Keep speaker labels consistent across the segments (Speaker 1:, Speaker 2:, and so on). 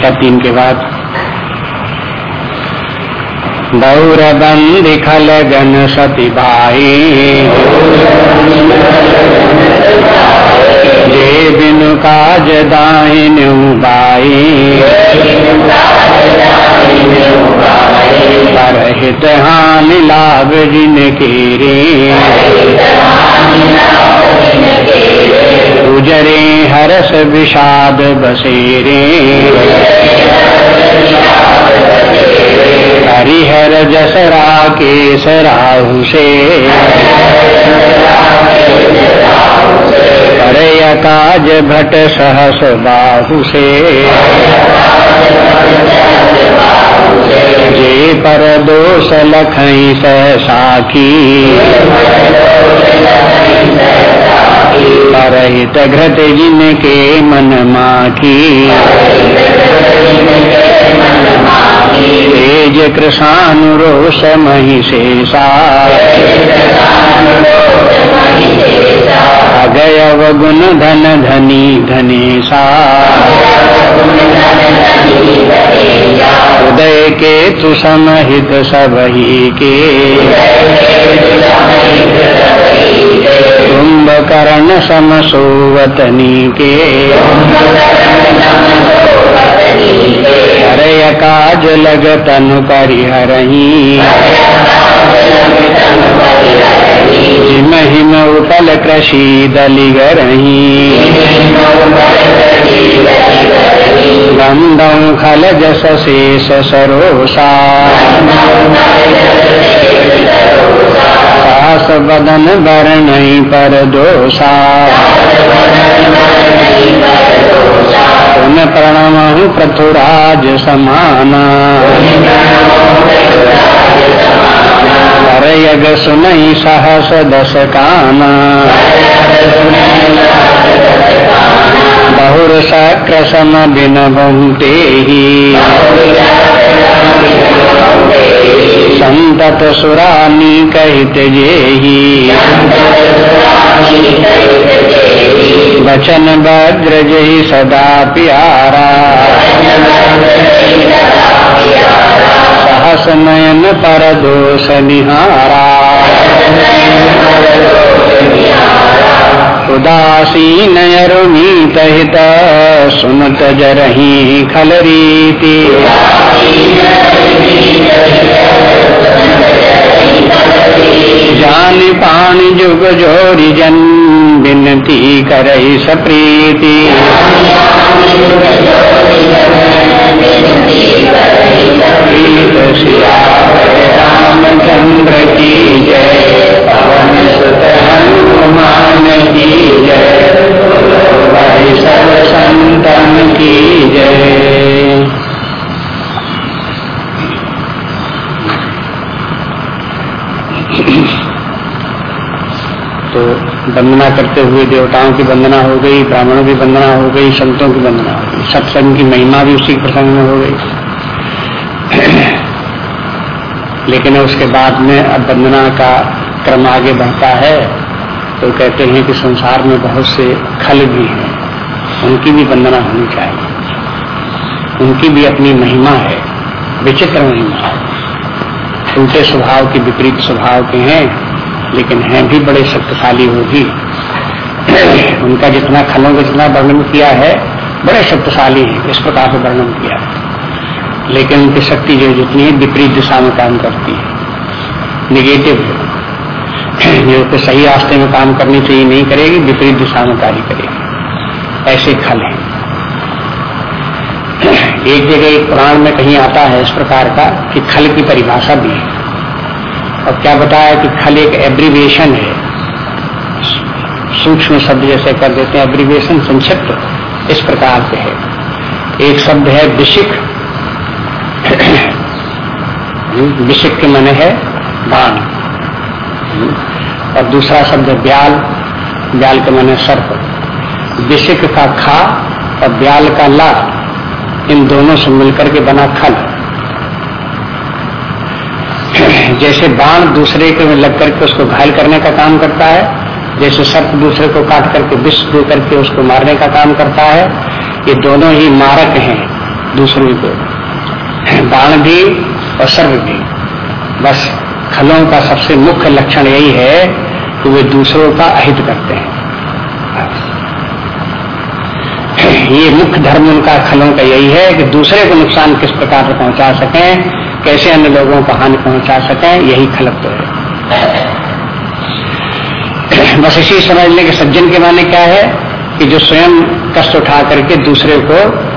Speaker 1: संख्या तीन के बाद। दौर खल गन सती भाई जे बिनु काज दाहिन बाई। परहित हानि लाभ जिन रे। गुजरे हरस विषाद बसेरे। हरिहर जसरा केस राहु से करे काज भट सहस बाहु से जे पर दोष लखई साखी परहित घृत जिनके मन माखी। तेज कृषानुरोष महिषेषा अगयव गुण धन धनी धनेशा। उदय के तु समहित के। कुंभकर्ण समसोवतनी के। हरय काज लग तनु परिहरही। जिम हिम उपल कृषि दलिगरही। गंधम खल जस शेष सरोसा। सास बदन वरण पर दोषा। पुन प्रणम पृथुराज समाना। यग सुनई सहस दस काना बहुर सक्र सम बहुते ही संतत सुरानी कहित जेही वचन वज्र जही सदा प्यारा सहस नयन पर दोष निहारा। उदासीन अरुणीत हित सुनत जरही खल रीति जान पानी जुग जोरी जन विनती करई सप्रीति। रामचंद्र की जय पवन सुत हनुमान की जय भाई सब संतन की जय तो वंदना करते हुए देवताओं की वंदना हो गई, ब्राह्मणों की वंदना हो गई, संतों की वंदना हो गई, सत्संग की महिमा भी उसी प्रसंग में हो गई। लेकिन उसके बाद में अब वंदना का क्रम आगे बढ़ता है तो कहते हैं कि संसार में बहुत से खल भी हैं, उनकी भी वंदना होनी चाहिए। उनकी भी अपनी महिमा है, विचित्र महिमा है। उल्टे स्वभाव के विपरीत स्वभाव के हैं लेकिन हैं भी बड़े शक्तिशाली, वो भी। उनका जितना खलों का जितना वर्णन किया है, बड़े शक्तिशाली हैं, इस प्रकार से वर्णन किया है। लेकिन उनकी शक्ति जो जितनी है, विपरीत दिशा में काम करती है। निगेटिव जो तो सही रास्ते में काम करनी चाहिए, नहीं करेगी, विपरीत दिशा में कार्य करेगी। ऐसे खल हैं। एक जगह एक पुराण में कहीं आता है इस प्रकार का कि खल की परिभाषा भी है। और क्या बताया कि खल एक एब्रीवेशन है। सूक्ष्म शब्द जैसे कर देते हैं एब्रीवेशन संक्षिप्त इस प्रकार से है। एक शब्द है विशिक विशिक के मन है बाण। और दूसरा शब्द है ब्याल। ब्याल के मन है सर्प। विशिक का खा और ब्याल का ला, इन दोनों से मिलकर के बना खल। जैसे बाण दूसरे के लग करके उसको घायल करने का काम करता है, जैसे सर्प दूसरे को काट करके विष दे करके उसको मारने का काम करता है, ये दोनों ही मारक हैं दूसरे को। बाण भी और सर्व भी। बस खलों का सबसे मुख्य लक्षण यही है कि वे दूसरों का अहित करते हैं। ये मुख्य धर्म उनका खलों का यही है कि दूसरे को नुकसान किस प्रकार से पहुँचा सकें कैसे अन्य लोगों को हानि पहुँचा सके, यही खलक तो है। बस इसी समझने के सज्जन के माने क्या है कि जो स्वयं कष्ट उठा करके दूसरे को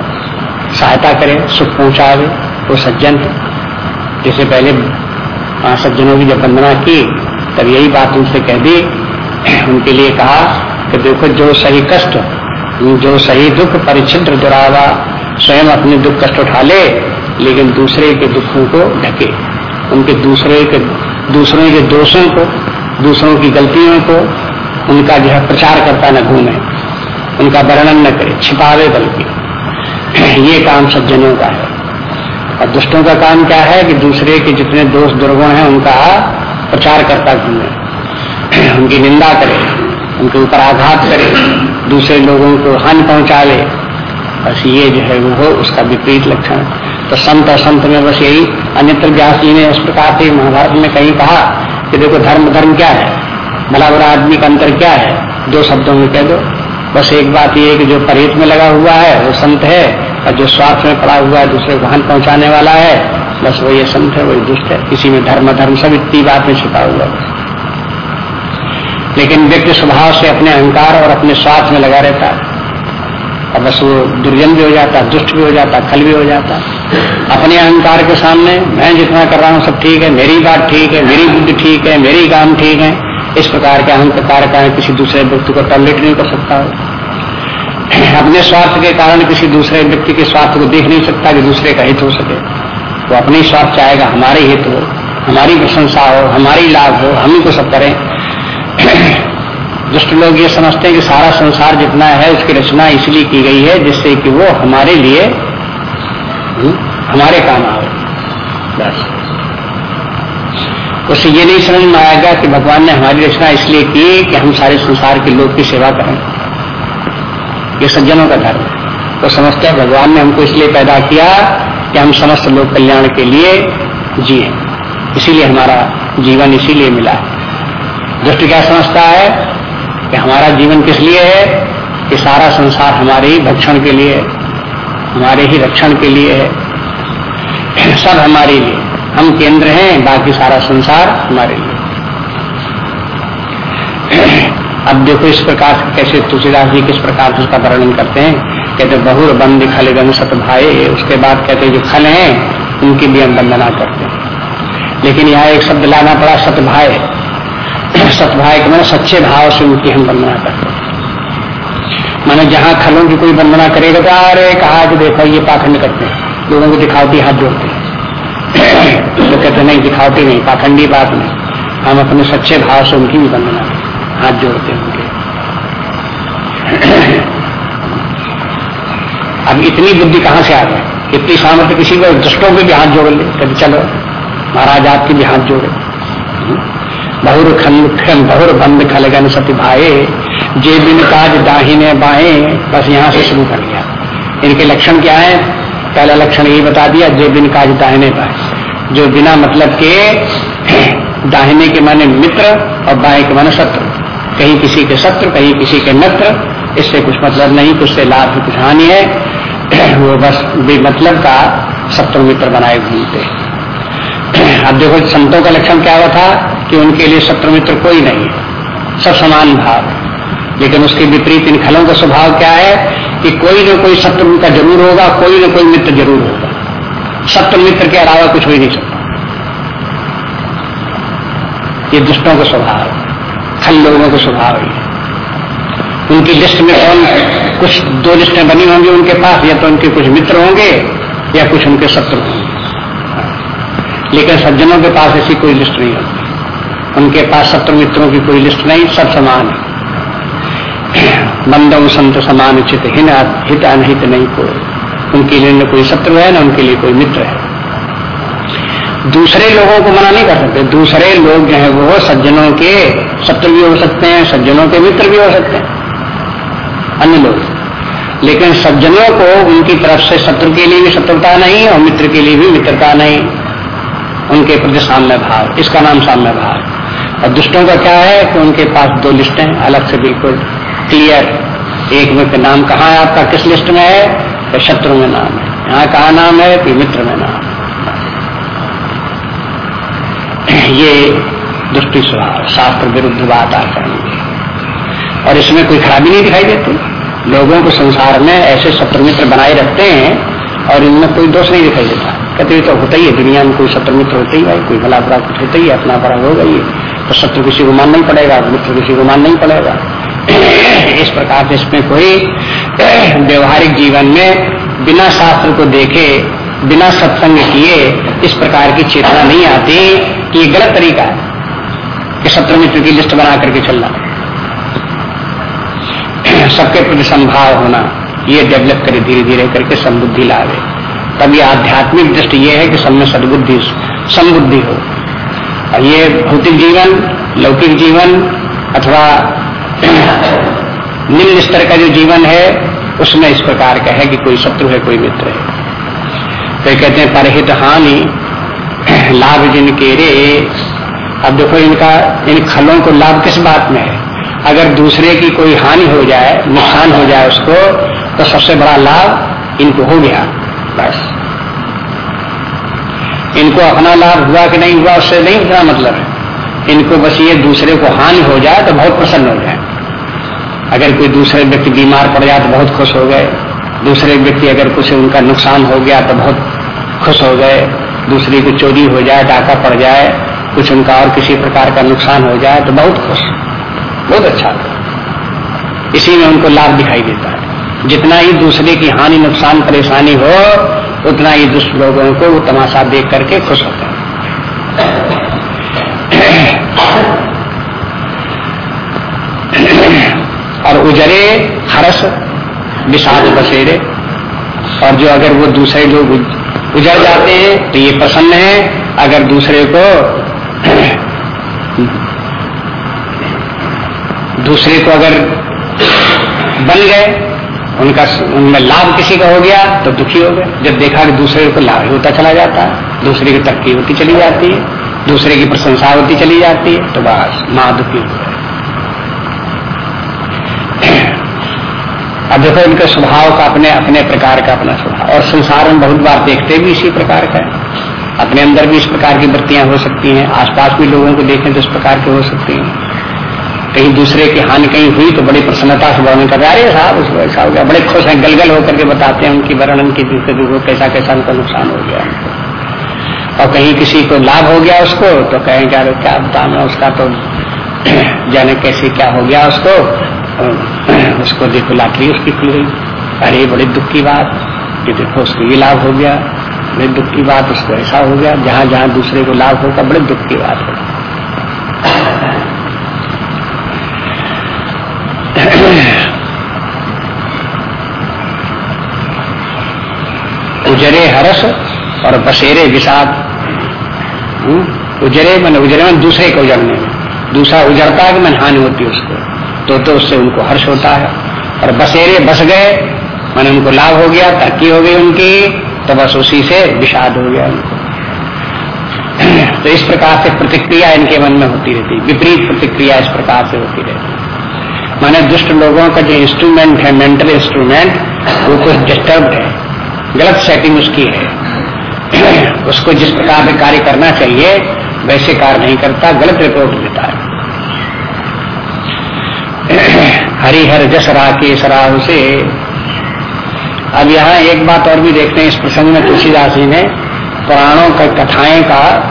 Speaker 1: सहायता करे, सुख पहुंचावे, वो सज्जन है। जैसे पहले पाँच सज्जनों की जब वंदना की, तब यही बात उनसे कह दी। उनके लिए कहा कि देखो, जो सही कष्ट, जो सही दुख परिचित्र दुरावा स्वयं अपने दुख कष्ट उठा ले लेकिन दूसरे के दुखों को ढके। उनके दूसरे के, दूसरों के दोषों को, दूसरों की गलतियों को उनका जो है प्रचार करता न घूमे। उनका वर्णन न करे, छिपावे बल्कि। ये काम सज्जनों का है। और दुष्टों का काम क्या है कि दूसरे के जितने दोष दुर्गुण हैं, उनका प्रचार करता घूमे। उनकी निंदा करे, उनके ऊपर आघात करे, दूसरे लोगों को हानि पहुँचा ले। बस ये जो है वो उसका विपरीत लक्षण। तो संत असंत में बस यही, अन्यत्र व्यास जी ने इस प्रकार से महाभारत में कहीं कहा कि देखो धर्म धर्म क्या है? भला बुरा आदमी का अंतर क्या है? दो शब्दों में कह दो। बस एक बात ये कि जो परहेत में लगा हुआ है, वो संत है, और जो स्वार्थ में पड़ा हुआ है, दूसरे को हान पहुँचाने वाला है, बस वही संत है, वही दुष्ट है। किसी में धर्म धर्म सब इतनी बात में छिपा हुआ है। लेकिन व्यक्ति स्वभाव से अपने अहंकार और अपने स्वार्थ में लगा रहता है। और बस वो दुर्जन भी हो जाता, दुष्ट भी हो जाता, खल भी हो जाता। अपने अहंकार के सामने मैं जितना कर रहा हूँ सब ठीक है, मेरी बात ठीक है, मेरी बुद्धि ठीक है, मेरी काम ठीक है। इस प्रकार के अहंकार का किसी दूसरे व्यक्ति को टॉयलेट नहीं कर सकता अपने स्वार्थ के कारण किसी दूसरे व्यक्ति के स्वार्थ को देख नहीं सकता कि दूसरे का हित हो सके। वो अपने स्वार्थ चाहेगा, हमारे हित हो, हमारी प्रशंसा हो, हमारी लाभ हो, हम ही को सब करें। दुष्ट लोग ये समझते हैं कि सारा संसार जितना है उसकी रचना इसलिए की गई है जिससे कि वो हमारे लिए हम्म, हमारे काम बस। उससे ये नहीं समझ में आएगा कि भगवान ने हमारी रचना इसलिए की कि हम सारे संसार के लोग की सेवा करें। ये सज्जनों का धर्म तो समझते हैं भगवान ने हमको इसलिए पैदा किया कि हम समस्त लोक कल्याण के लिए जिए। इसीलिए हमारा जीवन इसीलिए मिला दृष्टि क्या समझता है? कि हमारा जीवन किस लिए है? कि सारा संसार हमारे ही भक्षण के लिए हमारे ही रक्षण के लिए है। सब हमारे लिए। हम केंद्र हैं, बाकी सारा संसार हमारे लिए। अब देखो इस प्रकार से कैसे तुलसीदास जी किस प्रकार से उसका वर्णन करते हैं। कहते, बहुर बंद खल गन सत भाई उसके बाद कहते, जो खल हैं, उनकी भी हम वंदना करते हैं। लेकिन यहाँ एक शब्द लाना पड़ा सतभाई सतभाई के मैंने सच्चे भाव से उनकी हम वंदना करते मैंने जहाँ खलों की कोई वंदना करेगा तो अरे कहा कि देखो ये पाखंड करते हैं। लोगों को दिखावती हाथ जोड़ते हैं। तो कहते नहीं, दिखावटी नहीं, पाखंडी बात नहीं। हम अपने सच्चे भाव से उनकी भी वंदना हाथ जोड़ते उनके। अब इतनी बुद्धि कहाँ से आ गई? इतनी सामर्थ्य किसी को, दुष्टों के भी हाथ जोड़ ले कभी चलो, महाराज आपके भी हाथ जोड़े। बहुर खन बहुर बंद खलगन सती भाए। जे बिन काज दाहिने बाए, बस यहाँ से शुरू कर लिया इनके लक्षण क्या है? पहला लक्षण यही बता दिया, जे बिन काज दाहिने पाए जो बिना मतलब के दाहिने के माने मित्र और बाएँ के माने शत्रु। कहीं किसी के शत्रु, कहीं किसी के मित्र, इससे कुछ मतलब नहीं, कुछ से लाभ, कुछ हानि है। वो बस बेमतलब का शत्रु मित्र बनाए घूमते अब देखो, संतों का लक्षण क्या हुआ था? कि उनके लिए शत्रु मित्र कोई नहीं है। सब समान भाव। लेकिन उसके विपरीत इन खलों का स्वभाव क्या है कि कोई न कोई शत्रु उनका ज़रूर होगा, कोई न कोई मित्र ज़रूर होगा। शत्रु मित्र के अलावा कुछ ही नहीं सकता। ये दुष्टों का स्वभाव खल लोगों का स्वभाव है। उनकी लिस्ट में कौन कुछ दो लिस्टें बनी होंगी उनके पास, या तो उनके कुछ मित्र होंगे, या कुछ उनके शत्रु होंगे। लेकिन सज्जनों के पास ऐसी कोई लिस्ट नहीं होती। उनके पास शत्रु मित्रों की कोई लिस्ट नहीं, सब समान है। बंदम संत समान चित हिन हित अनहित नहीं को उनके लिए न कोई शत्रु है, न उनके लिए कोई मित्र है। दूसरे लोगों को मना नहीं कर सकते। दूसरे लोग जो है वो सज्जनों के शत्रु भी हो सकते हैं, सज्जनों के मित्र भी हो सकते हैं, अन्य लोग। लेकिन सज्जनों को उनकी तरफ़ से शत्रु के लिए भी शत्रुता नहीं और मित्र के लिए भी मित्रता नहीं। उनके प्रति साम्य भाव, इसका नाम साम्य भाव। और दुष्टों का क्या है कि उनके पास दो लिस्टें अलग से बिल्कुल क्लियर एक में नाम कहाँ है आपका, किस लिस्ट में है? तो शत्रु में नाम है। यहाँ कहा नाम है? कि मित्र में नाम ये दुष्टि स्वभाव, शास्त्र विरुद्ध बात आचरण और इसमें कोई खराबी नहीं दिखाई देती। लोगों को संसार में ऐसे शत्रु मित्र बनाए रखते हैं और इनमें कोई दोष नहीं दिखाई देता। कहते तो होता ही है, दुनिया में कोई शत्रु मित्र होते ही है, कोई भला बुरा कुछ होता ही है, अपना बड़ा होगा ही। तो शत्रु किसी को मानना ही पड़ेगा, मित्र किसी को मानना ही पड़ेगा। इस प्रकार से इसमें कोई व्यवहारिक जीवन में बिना शास्त्र को देखे, बिना सत्संग किए इस प्रकार की चेतना नहीं आती कि ये गलत तरीका है कि शत्रु मित्र की लिस्ट बना करके चलना। सबके प्रति संभाव होना, ये डेवलप करे धीरे धीरे करके समबुद्धि लावे। तब ये आध्यात्मिक दृष्टि ये है कि सब में सदबुद्धि, समबुद्धि हो। और ये भौतिक जीवन, लौकिक जीवन, अथवा निम्न स्तर का जो जीवन है, उसमें इस प्रकार का है कि कोई शत्रु है, कोई मित्र है। तो कहते हैं, परहित हानि, लाभ जिनके रे, अब देखो इनका, इन खलों को लाभ किस बात में है? अगर दूसरे की कोई हानि हो जाए, नुकसान हो जाए उसको तो सबसे बड़ा लाभ इनको हो गया, बस। इनको अपना लाभ हुआ कि नहीं हुआ, उससे नहीं उतना मतलब है। इनको बस ये दूसरे को हानि हो जाए तो बहुत प्रसन्न हो जाए। अगर कोई दूसरे व्यक्ति बीमार पड़ जाए तो बहुत खुश हो गए। दूसरे व्यक्ति अगर कुछ उनका नुकसान हो गया तो बहुत खुश हो गए। दूसरे की चोरी हो जाए, डाका पड़ जाए, कुछ उनका और किसी प्रकार का नुकसान हो जाए तो बहुत खुश। बहुत अच्छा इसी में उनको लाभ दिखाई देता है। जितना ही दूसरे की हानि नुकसान परेशानी हो उतना ही दुष्ट लोगों को वो तमाशा देख करके खुश होता है। और उजरे, हरस, विषाद बसेरे। और जो अगर वो दूसरे लोग उजर जाते हैं तो ये प्रसन्न है। अगर दूसरे को दूसरे को अगर बन गए उनका उनमें लाभ किसी का हो गया तो दुखी हो गया। जब देखा कि दूसरे को लाभ होता चला जाता है दूसरे की तरक्की होती चली जाती है, दूसरे की प्रशंसा होती चली जाती है तो बस, माँ दुखी हो गए अब देखो, इनके स्वभाव का अपने अपने प्रकार का अपना स्वभाव। और संसार में बहुत बार देखते भी इसी प्रकार का अपने अंदर भी इस प्रकार की वृत्तियाँ हो सकती हैं, आसपास भी लोगों को देखें तो इस प्रकार के हो सकती हैं। कहीं दूसरे की हानि कहीं हुई तो बड़ी प्रसन्नता से वर्णन कर अरे साहब, उसको ऐसा हो गया। बड़े खुश हैं, गलगल होकर के बताते हैं उनकी वर्णन की दूसरे दूसरे कैसा कैसा उनका नुकसान हो गया। और कहीं किसी को लाभ हो गया उसको तो कहें क्या क्या बताना उसका तो जाने कैसे क्या हो गया उसको। उसको देखो लाठी उसकी खुल गई। अरे, बड़े दुख की बात कि देखो, उसको ये लाभ हो गया। बड़े दुख की बात, उसको ऐसा हो गया। जहाँ जहाँ दूसरे को लाभ होगा, बड़े दुख की बात होगी। उजरे हरस और बसेरे विषाद। हम्म? उजरे मन उजरे मन दूसरे को उजरने में। दूसरा उजड़ता है कि मन हानि होती है उसको। तो तो उससे उनको हर्ष होता है। और बसेरे बस गए, मन उनको लाभ हो गया, तरक्की हो गई उनकी तो बस उसी से विषाद हो गया उनको। तो इस प्रकार से प्रतिक्रिया इनके मन में होती रहती विपरीत प्रतिक्रिया इस प्रकार से होती रहती माने दुष्ट लोगों का जो इंस्ट्रूमेंट है मेंटल इंस्ट्रूमेंट वो कुछ डिस्टर्ब है। गलत सेटिंग उसकी है। उसको जिस प्रकार से कार्य करना चाहिए, वैसे कार्य नहीं करता, गलत रिपोर्ट देता है। हरिहर जस राकेश राहु से अब यहाँ एक बात और भी देखते हैं, इस प्रसंग में तुलसीदास जी ने पुराणों का कथाएँ का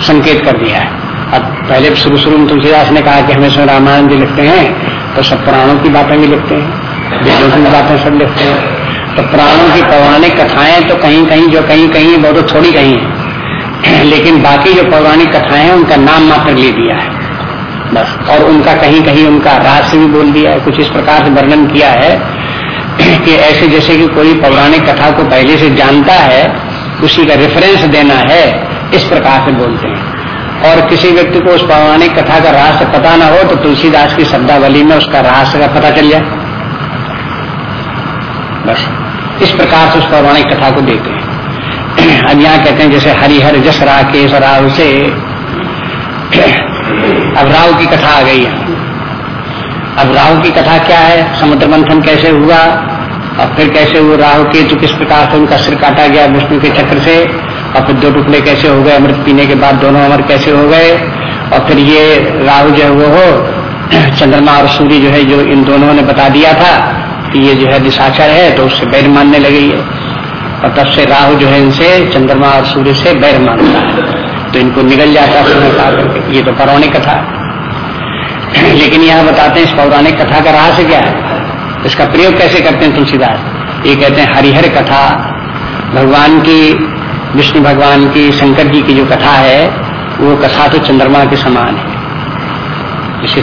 Speaker 1: संकेत कर दिया है। अब पहले शुरू शुरू में तुलसीदास ने कहा कि हमें स्वयं रामायण जी लिखते हैं तो सब पुराणों की बातें भी लिखते हैं, वेदों की बातें सब लिखते हैं। तो पुराणों की पौराणिक कथाएँ तो कहीं कहीं जो कहीं कहीं वो तो थोड़ी कहीं है। लेकिन बाकी जो पौराणिक कथाएँ हैं, उनका नाम मात्र ले दिया है। बस। और उनका कहीं कहीं उनका रहस्य भी बोल दिया है। कुछ इस प्रकार से वर्णन किया है कि ऐसे जैसे कि कोई पौराणिक कथा को पहले से जानता है, उसी का रेफरेंस देना है, इस प्रकार से बोलते हैं। और किसी व्यक्ति को उस पौराणिक कथा का रहस्य पता ना हो तो तुलसीदास की शब्दावली में उसका रहस्य का पता चल जाए। बस। इस प्रकार से उस पौराणिक कथा को देते हैं। अब यहाँ कहते हैं, जैसे हरिहर जस राकेश राव से अब राव की कथा आ गई है। अब राहु की कथा क्या है? समुद्र मंथन कैसे हुआ? और फिर कैसे वो राहु के तो किस प्रकार से उनका सिर काटा गया विष्णु के चक्र से? और फिर दो टुकड़े कैसे हो गए? अमृत पीने के बाद दोनों अमर कैसे हो गए? और फिर ये राहु जो है वो हो, चंद्रमा और सूर्य जो है, जो इन दोनों ने बता दिया था। कि ये जो है दिशाचर है तो उससे बैर मानने लगे ये। और तब से राहु जो है इनसे, चंद्रमा और सूर्य से बैर मानता है। तो इनको निकल जाता है ये तो पौराणिक कथा लेकिन यह बताते हैं इस पौराणिक कथा का रहस्य क्या है? इसका प्रयोग कैसे करते हैं तुलसीदास? ये कहते हैं हरिहर कथा। भगवान की, विष्णु भगवान की, शंकर जी की जो कथा है, वो कथा तो चंद्रमा के समान है। जैसे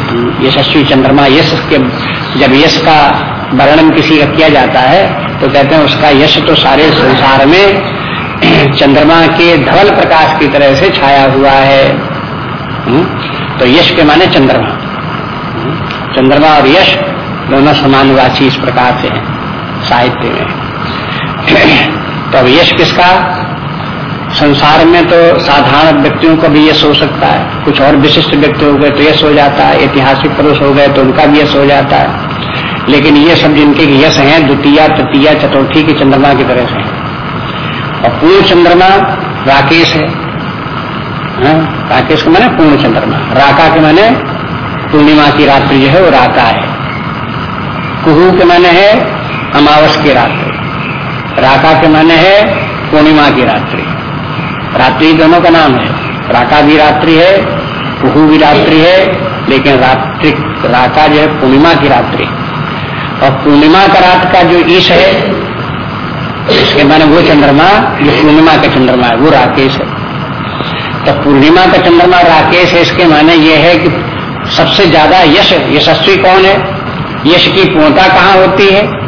Speaker 1: यशस्वी चंद्रमा, यश के, जब यश का वर्णन किसी का किया जाता है तो कहते हैं उसका यश तो सारे संसार में चंद्रमा के धवल प्रकाश की तरह से छाया हुआ है। हम्म? तो यश के माने चंद्रमा। हम्म? चंद्रमा और यश दोनों समानवाची इस प्रकार से हैं, साहित्य में। तो अब यश किसका? संसार में तो साधारण व्यक्तियों का भी यश हो सकता है। कुछ और विशिष्ट व्यक्ति हो गए तो यश हो जाता है, ऐतिहासिक पुरुष हो गए तो उनका भी यश हो जाता है। लेकिन ये सब जिनके यश हैं, द्वितीय, तृतीय, चतुर्थी के चंद्रमा की तरह से। और पूर्ण चंद्रमा राकेश है। हाँ? राकेश के माने पूर्ण चंद्रमा। राका के माने पूर्णिमा की रात्रि जो है, वो राका है। कुहू के माने है अमावस की रात्रि। राका के माने है पूर्णिमा की रात्रि। रात्रि दोनों का नाम है। राका भी रात्रि है, कुहू भी रात्रि है, लेकिन रात्रि, राका जो है पूर्णिमा की रात्रि। और पूर्णिमा का रात का जो ईश है इसके माने वो चंद्रमा, जो पूर्णिमा का चंद्रमा है, वो राकेश है। तो पूर्णिमा का चंद्रमा राकेश है, इसके माने ये है कि सबसे ज़्यादा यश, यशस्वी कौन है? यश की पूर्णता कहाँ होती है?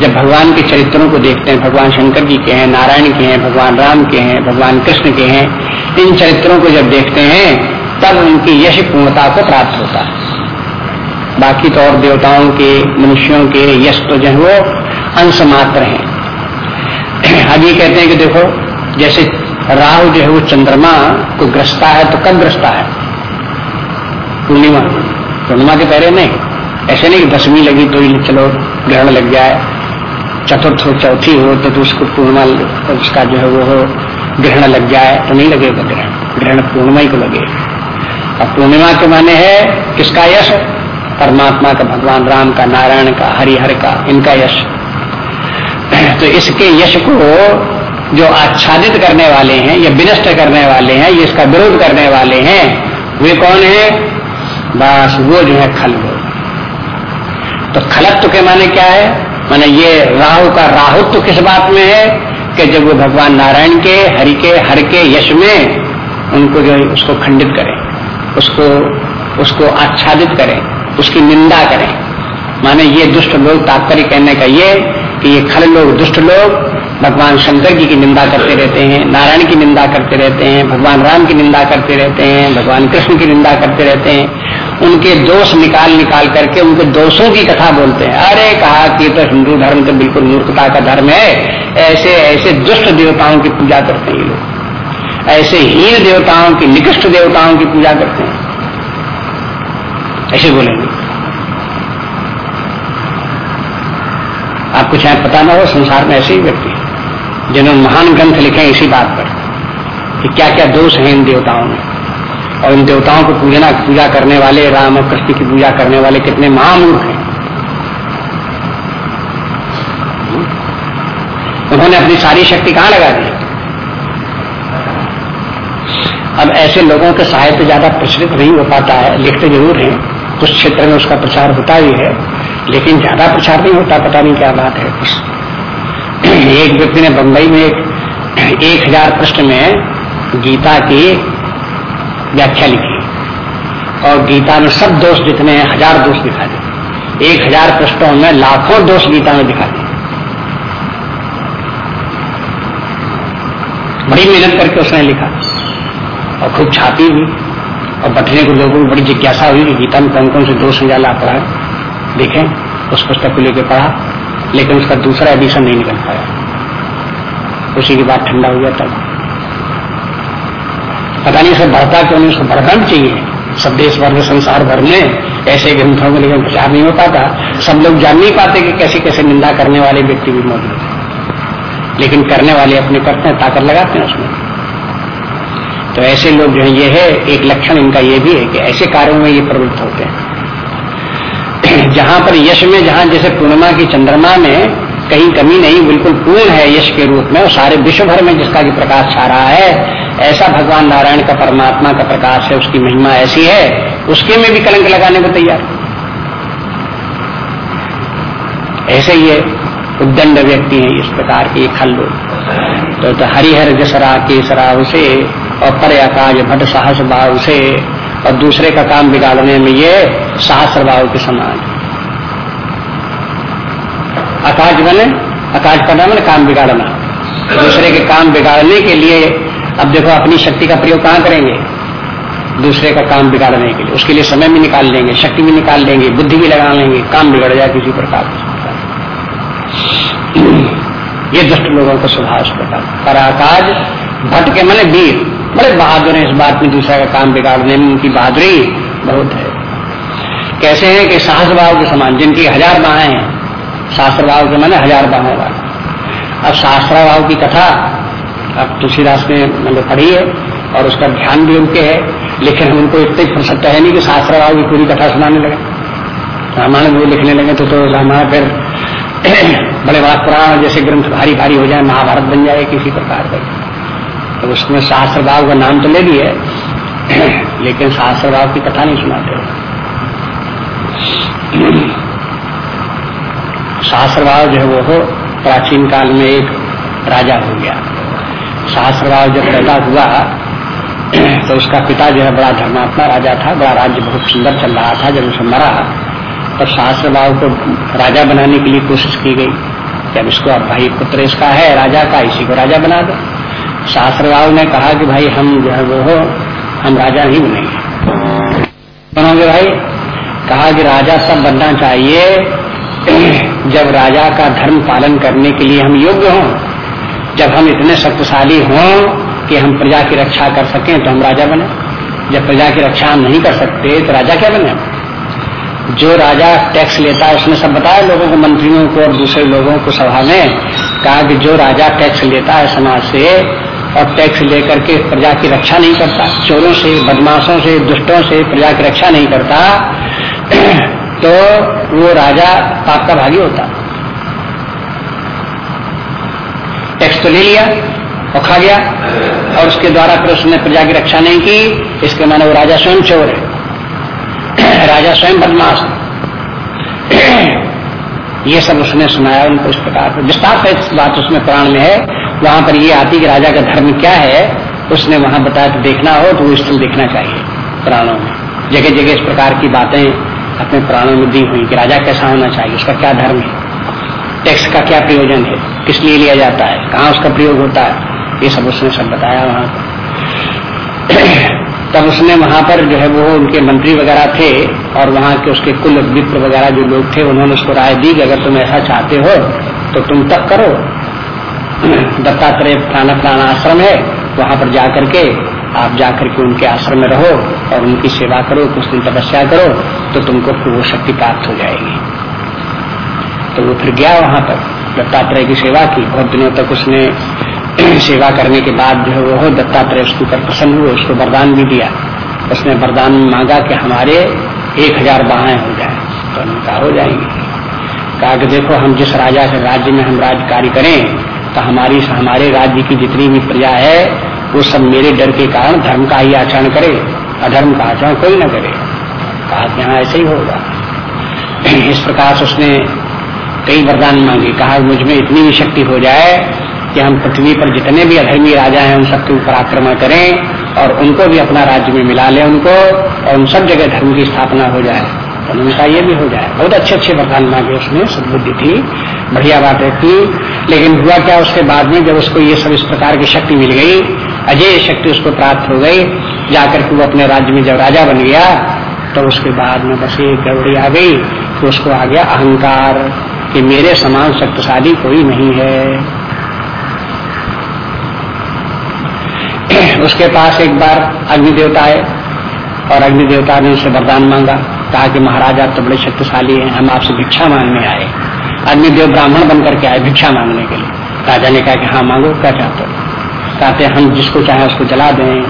Speaker 1: जब भगवान के चरित्रों को देखते हैं, भगवान शंकर जी के हैं, नारायण के हैं, भगवान राम के हैं, भगवान कृष्ण के हैं, इन चरित्रों को जब देखते हैं, तब उनकी यश पूर्णता को प्राप्त होता है। बाकी तो और देवताओं के मनुष्यों के यश तो जो है वो अंश मात्र हैं। अब ये कहते हैं कि देखो जैसे राहु जो है वो चंद्रमा को ग्रस्ता है तो कब ग्रस्ता है? पूर्णिमा। पूर्णिमा के पहले नहीं। ऐसे नहीं दसवीं लगी तो चलो ग्रहण लग जाए। चतुर्थ हो चौथी हो तो, तो उसको पूर्णिमा उसका जो है वो हो ग्रहण लग जाए तो नहीं लगेगा ग्रहण। ग्रहण पूर्णिमा ही को लगेगा। अब पूर्णिमा के माने है किसका यश? परमात्मा का भगवान, राम का, नारायण का, हरिहर का, इनका यश। तो इसके यश को जो आच्छादित करने वाले हैं, या विनष्ट करने वाले हैं, ये इसका विरोध करने वाले हैं, वे कौन है? बस, वो जो है खल वो। तो खलत्व के माने क्या है? माने ये राहु का राहुत्व किस बात में है? कि जब वो भगवान नारायण के, हरि के, हर के यश में उनको जो उसको खंडित करें, उसको उसको आच्छादित करें। उसकी निंदा करें। माने ये दुष्ट लोग तात्पर्य कहने का ये कि ये खल लोग, दुष्ट लोग भगवान शंकर जी की निंदा करते रहते हैं, नारायण की निंदा करते रहते हैं, भगवान राम की निंदा करते रहते हैं, भगवान कृष्ण की निंदा करते रहते हैं। उनके दोष निकाल निकाल करके उनके दोषों की कथा बोलते हैं। अरे कहा कि तो हिंदू धर्म तो बिल्कुल मूर्खता का धर्म है। ऐसे ऐसे दुष्ट देवताओं की पूजा करते हैं ये लोग। ऐसे हीन देवताओं की, निकृष्ट देवताओं की पूजा करते हैं। ऐसे बोलेंगे। आपको चाहे पता ना हो, संसार में ऐसे ही व्यक्ति जिन्होंने महान ग्रंथ लिखे इसी बात पर, कि क्या क्या दोष हैं इन देवताओं में। और इन देवताओं को पूजना, पूजा करने वाले, राम और कृष्ण की पूजा करने वाले कितने महामूर्ख हैं। उन्होंने अपनी सारी शक्ति कहाँ लगा दी? अब ऐसे लोगों के साहित्य ज़्यादा प्रचलित नहीं हो पाता है, लिखते ज़रूर हैं। कुछ क्षेत्र में उसका प्रचार होता ही है, लेकिन ज़्यादा प्रचार नहीं होता, पता नहीं क्या बात है। कुछ एक व्यक्ति ने बंबई में एक एक हज़ार पृष्ठ में गीता की व्याख्या लिखी। और गीता में सब दोष जितने हैं, हज़ार दोष दिखा दिए। एक हज़ार पृष्ठों में लाखों दोष गीता में दिखा दिए। बड़ी मेहनत करके उसने लिखा और खूब छापी भी और बटने को लोगों को बड़ी जिज्ञासा हुई कि गीता में कौन कौन से दोष उजाला पड़ा है। देखें, उस पुस्तक को लेकर पढ़ा, लेकिन उसका दूसरा एडिशन नहीं निकल पाया। उसी के बाद ठंडा हो गया तब। पता नहीं उसे बढ़ता क्यों नहीं, उसको बढ़ना भी चाहिए। सब देश भर में, संसार भर में ऐसे ग्रंथों में लेकिन प्रचार नहीं हो पाता। सब लोग जान नहीं पाते कि कैसे कैसे निंदा करने वाले व्यक्ति भी मौजूद है। लेकिन करने वाले अपने करते हैं ताकत लगाते हैं उसमें। तो ऐसे लोग जो है ये है एक लक्षण इनका ये भी है कि ऐसे कार्यों में ये प्रवृत्त होते हैं। जहाँ पर यश में जहाँ जैसे पूर्णिमा की चंद्रमा में कहीं कमी नहीं बिल्कुल पूर्ण है यश के रूप में और सारे विश्व भर में जिसका की प्रकाश छा रहा है ऐसा भगवान नारायण का परमात्मा का प्रकाश है उसकी महिमा ऐसी है उसके में भी कलंक लगाने को तैयार। ऐसे ही उद्दंड व्यक्ति है इस प्रकार के खल लोग तो, तो हरिहर जसरा केसरा उसे और पर आकाश भट साहस भाव से और दूसरे का काम बिगाड़ने में ये सहस्र भाव के समान आकाश बने आकाश पढ़ना मैंने काम बिगाड़ना। दूसरे के काम बिगाड़ने के लिए अब देखो अपनी शक्ति का प्रयोग कहाँ करेंगे? दूसरे का काम बिगाड़ने के लिए। उसके लिए समय भी निकाल लेंगे, शक्ति भी निकाल लेंगे, बुद्धि भी लगा लेंगे, काम बिगड़ जाए किसी प्रकार ये दुष्ट लोगों का स्वभाव प्रकार पराकाज भट्ट के मने वीर। बड़े बहादुर हैं इस बात में दूसरा का काम बिगाड़ने में उनकी बहादुरी बहुत है। कैसे है कि साहस भाव के समान जिनकी हज़ार बाहें हैं शास्त्र भाव के माने हज़ार बाहें वाला। अब शास्त्र भाव की कथा अब तुलसीदास ने मतलब पढ़ी है और उसका ध्यान भी उनके है लेकिन हम उनको इतने फुर्सत है नहीं कि शास्त्र भाव की पूरी कथा सुनाने लगे। रामायण वो लिखने लगे तो, तो रामायण फिर बड़े बड़ा पुराण जैसे ग्रंथ भारी भारी हो जाए महाभारत बन जाए किसी प्रकार का। तो उसमें शास्त्र भाव का नाम तो ले लिए। लेकिन शास्त्र भाव की कथा नहीं सुनाते। शास्त्र भाव जो है वो प्राचीन काल में एक राजा हो गया। शास्त्र भाव जब पैदा हुआ तो उसका पिता जो है बड़ा धर्मात्मा राजा था, बड़ा राज्य बहुत सुंदर चल रहा था। जब उसे मरा तो शास्त्र भाव को राजा बनाने के लिए कोशिश की गई। जब इसको अब भाई पुत्र इसका है, राजा का, इसी को राजा बना दो। शास्त्रराव ने कहा कि भाई, हम जो है वो हम राजा नहीं बनेंगे बनोगे भाई, कहा कि राजा सब बनना चाहिए, जब राजा का धर्म पालन करने के लिए हम योग्य हों, जब हम इतने शक्तिशाली हों कि हम प्रजा की रक्षा कर सकें तो हम राजा बने। जब प्रजा की रक्षा नहीं कर सकते तो राजा क्या बने? जो राजा टैक्स लेता है, उसने सब बताया लोगों को, मंत्रियों को और दूसरे लोगों को सभा में, कहा कि जो राजा टैक्स लेता है समाज से और टैक्स लेकर के प्रजा की रक्षा नहीं करता। चोरों से, बदमाशों से, दुष्टों से प्रजा की रक्षा नहीं करता तो वो राजा पाप का भागी होता। टैक्स तो ले लिया और खा गया और उसके द्वारा फिर उसने प्रजा की रक्षा नहीं की। इसके माने वो राजा स्वयं चोर है। राजा स्वयं बदमाश ये सब उसने सुनाया उनको इस प्रकार विस्तार से बात उसमें प्राण में है। वहाँ पर ये आती कि राजा का धर्म क्या है, उसने वहाँ बताया तो देखना हो तो वो स्थल देखना चाहिए प्राणों में। जगह जगह इस प्रकार की बातें अपने प्राणों में दी हुई कि राजा कैसा होना चाहिए, उसका क्या धर्म है? टैक्स का क्या प्रयोजन है? किस लिए लिया जाता है? कहाँ उसका प्रयोग होता है? ये सब उसने सब बताया वहाँ तब उसने वहाँ पर जो है वो उनके मंत्री वगैरह थे और वहाँ के उसके कुल विप्र वगैरह जो लोग थे, उन्होंने उसको राय दी कि अगर तुम ऐसा चाहते हो तो तुम तक करो। दत्तात्रेय प्राण प्राण आश्रम है, वहाँ पर जाकर के आप जाकर के उनके आश्रम में रहो और उनकी सेवा करो, कुछ दिन तपस्या करो तो तुमको वो शक्ति प्राप्त हो जाएगी। तो वो फिर गया वहाँ पर, दत्तात्रेय की सेवा की, बहुत दिनों तक उसने सेवा करने के बाद जो है वो दत्तात्रेय उसके ऊपर प्रसन्न हुए, उसको वरदान भी दिया। उसने वरदान मांगा कि हमारे एक हज़ार बाहें हो जाए। तो उन्होंने कहा, हो जाएँगे। कहा कि देखो, हम जिस राजा के राज्य में हम राज कार्य करें तो हमारी, हमारे राज्य की जितनी भी प्रजा है, वो सब मेरे डर के कारण धर्म का ही आचरण करे, अधर्म का आचरण कोई न करे। कहा कि हाँ ऐसे ही होगा। इस प्रकार से उसने कई वरदान मांगे। कहा, मुझमें इतनी भी शक्ति हो जाए कि हम पृथ्वी पर जितने भी अधर्मी राजा हैं, उन सबके ऊपर आक्रमण करें और उनको भी अपना राज्य में मिला लें उनको और उन सब जगह धर्म की स्थापना हो जाए। तो उनका ये भी हो जाए। बहुत अच्छे अच्छे वरदान मांगे उसने, सदबुद्धि थी, बढ़िया बातें थी लेकिन हुआ क्या उसके बाद में, जब उसको ये सब इस प्रकार की शक्ति मिल गई, अजय शक्ति उसको प्राप्त हो गई, जाकर के वो अपने राज्य में जब राजा बन गया तो उसके बाद में बस एक गड़बड़ी आ गई तो उसको आ गया अहंकार, कि मेरे समान शक्तिशाली कोई नहीं है। उसके पास एक बार अग्नि देवता आए और अग्नि देवता ने उसे वरदान मांगा। कहा कि महाराज, आप तो बड़े शक्तिशाली हैं, हम आपसे भिक्षा मांगने आए। अग्निदेव ब्राह्मण बनकर के आए भिक्षा मांगने के लिए। राजा ने कहा कि हाँ मांगो, क्या चाहते हो? कहते हम जिसको चाहे उसको जला दें।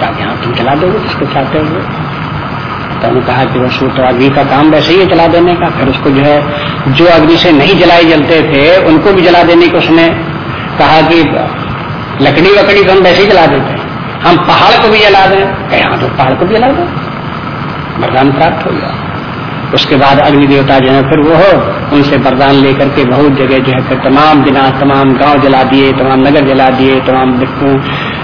Speaker 1: कहा हाँ तुम जला दोगे जिसको चाहते हो। तो उन्होंने कहा कि बस वो तो अग्नि का काम वैसे ही है जला देने का। फिर उसको जो है, जो अग्नि से नहीं जलाए जलते थे, उनको भी जला देने को उसने कहा कि लकड़ी वकड़ी तो हम वैसे ही जला देते हैं। हम पहाड़ को भी जला दें। कहे हाँ तो पहाड़ को भी जला दो। वरदान प्राप्त हो गया। उसके बाद अग्नि देवता जो है, फिर वो हो, उनसे वरदान लेकर के बहुत जगह जो है, फिर तमाम दिना, तमाम गाँव जला दिए, तमाम नगर जला दिए, तमाम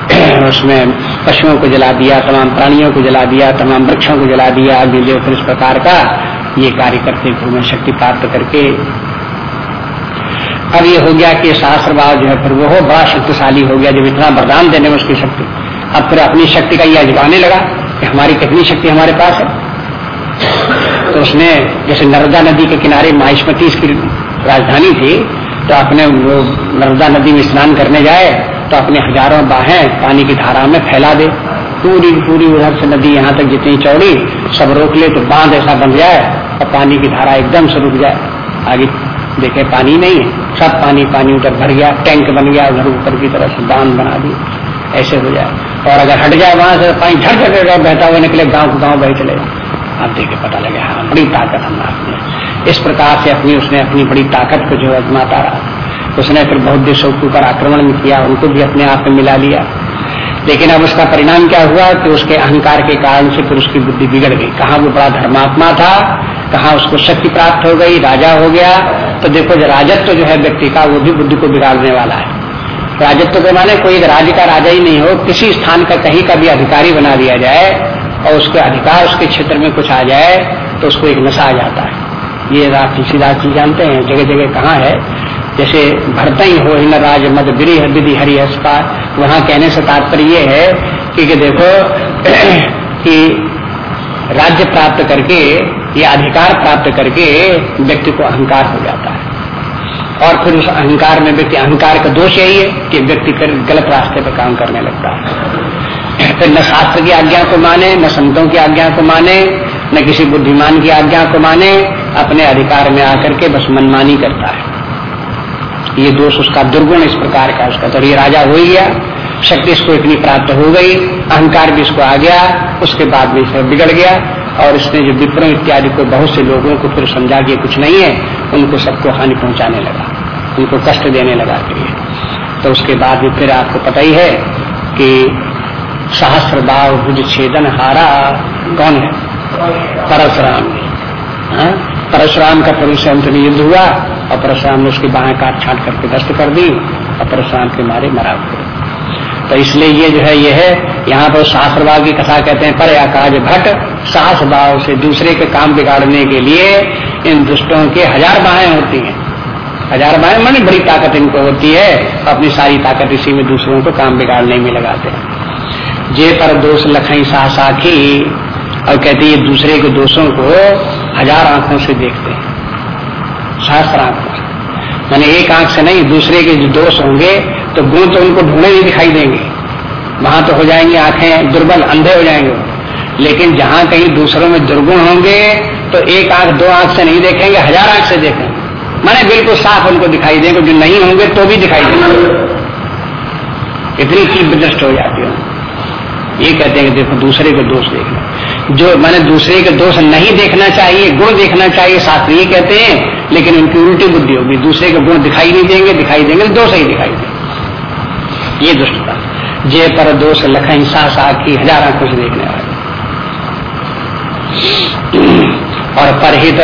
Speaker 1: उसमें पशुओं को जला दिया, तमाम प्राणियों को जला दिया, तमाम वृक्षों को जला दिया। अग्निदेव फिर इस प्रकार का ये कार्य करते हुए शक्ति प्राप्त करके अब ये हो गया कि शास्त्र भाव जो है फिर वो हो, बड़ा शक्तिशाली हो गया, जब इतना वरदान देने में उसकी शक्ति। अब फिर अपनी शक्ति का ये अजमाने लगा कि हमारी कितनी शक्ति हमारे पास है। तो उसने, जैसे नर्मदा नदी के किनारे माहिष्मती इसकी राजधानी थी तो अपने वो नर्मदा नदी में स्नान करने जाए तो अपने हज़ारों बाहें पानी की धारा में फैला दे। पूरी पूरी उधर से नदी यहाँ तक जितनी चौड़ी, सब रोक ले तो बाँध ऐसा बन जाए और पानी की धारा एकदम से रुक जाए। आगे देखे, पानी नहीं है। सब पानी पानी उधर भर गया टैंक बन गया, उधर ऊपर की तरफ़ बाँध बना दी ऐसे हो जाए। और अगर हट जाए वहाँ से, पानी झट झट बहता हुआ निकले, गाँव को गाँव बह चले आप देखे पता लगे हाँ बड़ी ताकत हम आपने इस प्रकार से अपनी, उसने अपनी बड़ी ताकत को जो अजमाता रहा। उसने फिर बहुत देशों के ऊपर आक्रमण किया, उनको भी अपने आप में मिला लिया। लेकिन अब उसका परिणाम क्या हुआ कि उसके अहंकार के कारण से फिर उसकी बुद्धि बिगड़ गई। कहा वो बड़ा धर्मात्मा था कहा उसको शक्ति प्राप्त हो गई राजा हो गया तो देखो जो राजत्व तो जो है व्यक्ति का वो भी बुद्धि को बिगाड़ने वाला है। राजत्व के माने कोई राज्य का राजा ही नहीं हो किसी स्थान का कहीं का भी अधिकारी बना दिया जाए और उसके अधिकार उसके क्षेत्र में कुछ आ जाए तो उसको एक नशा आ जाता है। ये आप तुलसीदास जी जानते हैं जगह जगह कहाँ है। जैसे भरत ही हो हिन राज मद बिरी विधि हरि वहाँ कहने से तात्पर्य ये है कि, कि देखो कि राज्य प्राप्त करके या अधिकार प्राप्त करके व्यक्ति को अहंकार हो जाता है। और फिर उस अहंकार में व्यक्ति, अहंकार का दोष यही है कि व्यक्ति गलत रास्ते पर काम करने लगता है। फिर न शास्त्र की आज्ञा को माने, न संतों की आज्ञा को माने, न किसी बुद्धिमान की आज्ञा को माने, अपने अधिकार में आकर के बस मनमानी करता है। ये दोष उसका दुर्गुण इस प्रकार का उसका। तो ये राजा हो ही गया, शक्ति इसको इतनी प्राप्त हो गई, अहंकार भी इसको आ गया, उसके बाद भी सब बिगड़ गया और इसने जो विप्रो इत्यादि को बहुत से लोगों को फिर समझा कि कुछ नहीं है, उनको सबको हानि पहुँचाने लगा, उनको कष्ट देने लगा फिर तो उसके बाद भी फिर आपको पता ही है कि सहस्त्र बाव भुज छेदन हारा, कौन है? परशुराम। हाँ? परशुराम का पुरुष अंत में युद्ध हुआ, और परशुराम ने उसकी बाहें काट छाट करके दस्त कर दी, और परशुराम के मारे मरा हुआ तो इसलिए ये जो है, ये है यहाँ पर शास्त्रभाव की कथा कहते हैं, पर आकाश भट्ट साहस भाव से दूसरे के काम बिगाड़ने के लिए इन दुष्टों के हज़ार बाहें होती हैं। हज़ार बाहें मानी बड़ी ताकत इनको होती है, अपनी सारी ताकत इसी में दूसरों को काम बिगाड़ने में लगाते हैं। जे पर दोष लखई साखी और कहते ये दूसरे के दोषों को हज़ार आँखों से देखते हैं। शास्त्र आँखों से। मैंने एक आँख से नहीं, दूसरे के जो दोष होंगे तो गुण तो उनको ढूंढे ही दिखाई देंगे। वहाँ तो हो जाएँगी आँखें दुर्बल, अंधे हो जाएँगे लेकिन जहाँ कहीं दूसरों में दुर्गुण होंगे तो एक आँख, दो आँख से नहीं देखेंगे, हज़ार आँख से देखेंगे। माने बिल्कुल साफ़ उनको दिखाई देंगे, जो नहीं होंगे तो भी दिखाई देंगे। इतनी तीव्र दृष्ट हो जाती है। ये कहते हैं कि देखो, दूसरे के दोष देखना। जो मैंने दूसरे के दोष नहीं देखना चाहिए, गुण देखना चाहिए, शास्त्र ये कहते हैं, लेकिन उनकी उल्टी बुद्धि होगी। दूसरे के गुण दिखाई नहीं देंगे, दिखाई देंगे, दोष ही दिखाई देंगे। ये दुष्टता। जय पर दोष लखन सा साखी हज़ार से देखने वाले। और पर परहित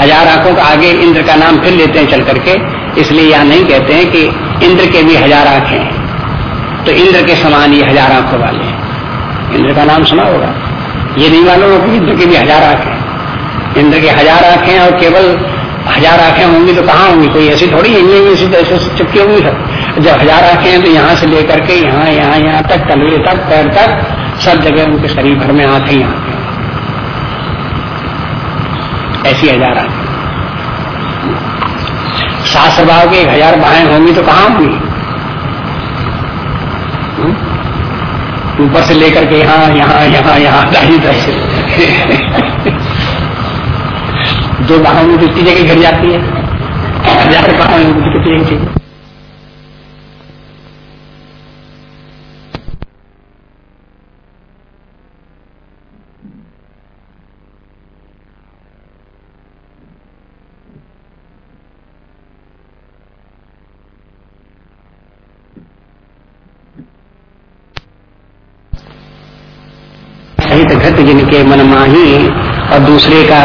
Speaker 1: हज़ार आँखों का आगे इंद्र का नाम फिर लेते हैं चल करके, इसलिए यह नहीं कहते हैं कि इंद्र के भी हज़ार आँखें हैं। तो इंद्र के समान ये हज़ार आँखों वाले हैं। इंद्र का नाम सुना होगा। ये नहीं मालूम हो कि इंद्र के भी हज़ार आँखें इंद्र के हज़ार आँखें और केवल हज़ार आँखें होंगी तो कहाँ होंगी? कोई ऐसी थोड़ी है ऐसी, ऐसे चिपकी होंगी सब। जब हज़ार आँखें हैं तो यहाँ से लेकर के यहाँ यहाँ यहाँ तक, तलवे तक, पैर तक, सब जगह उनके शरीर भर में आँखें ही। आँखें ऐसी हज़ार आँखें। शास्त्र भाव के एक हज़ार बाहें होंगी तो कहाँ होंगी? ऊपर से लेकर के यहाँ यहाँ यहाँ यहाँ दाही दही दो बाहर में कितनी जगह घट जाती है। हज़ार बाहों में जगह चाहिए। घट जिनके मन माही और दूसरे का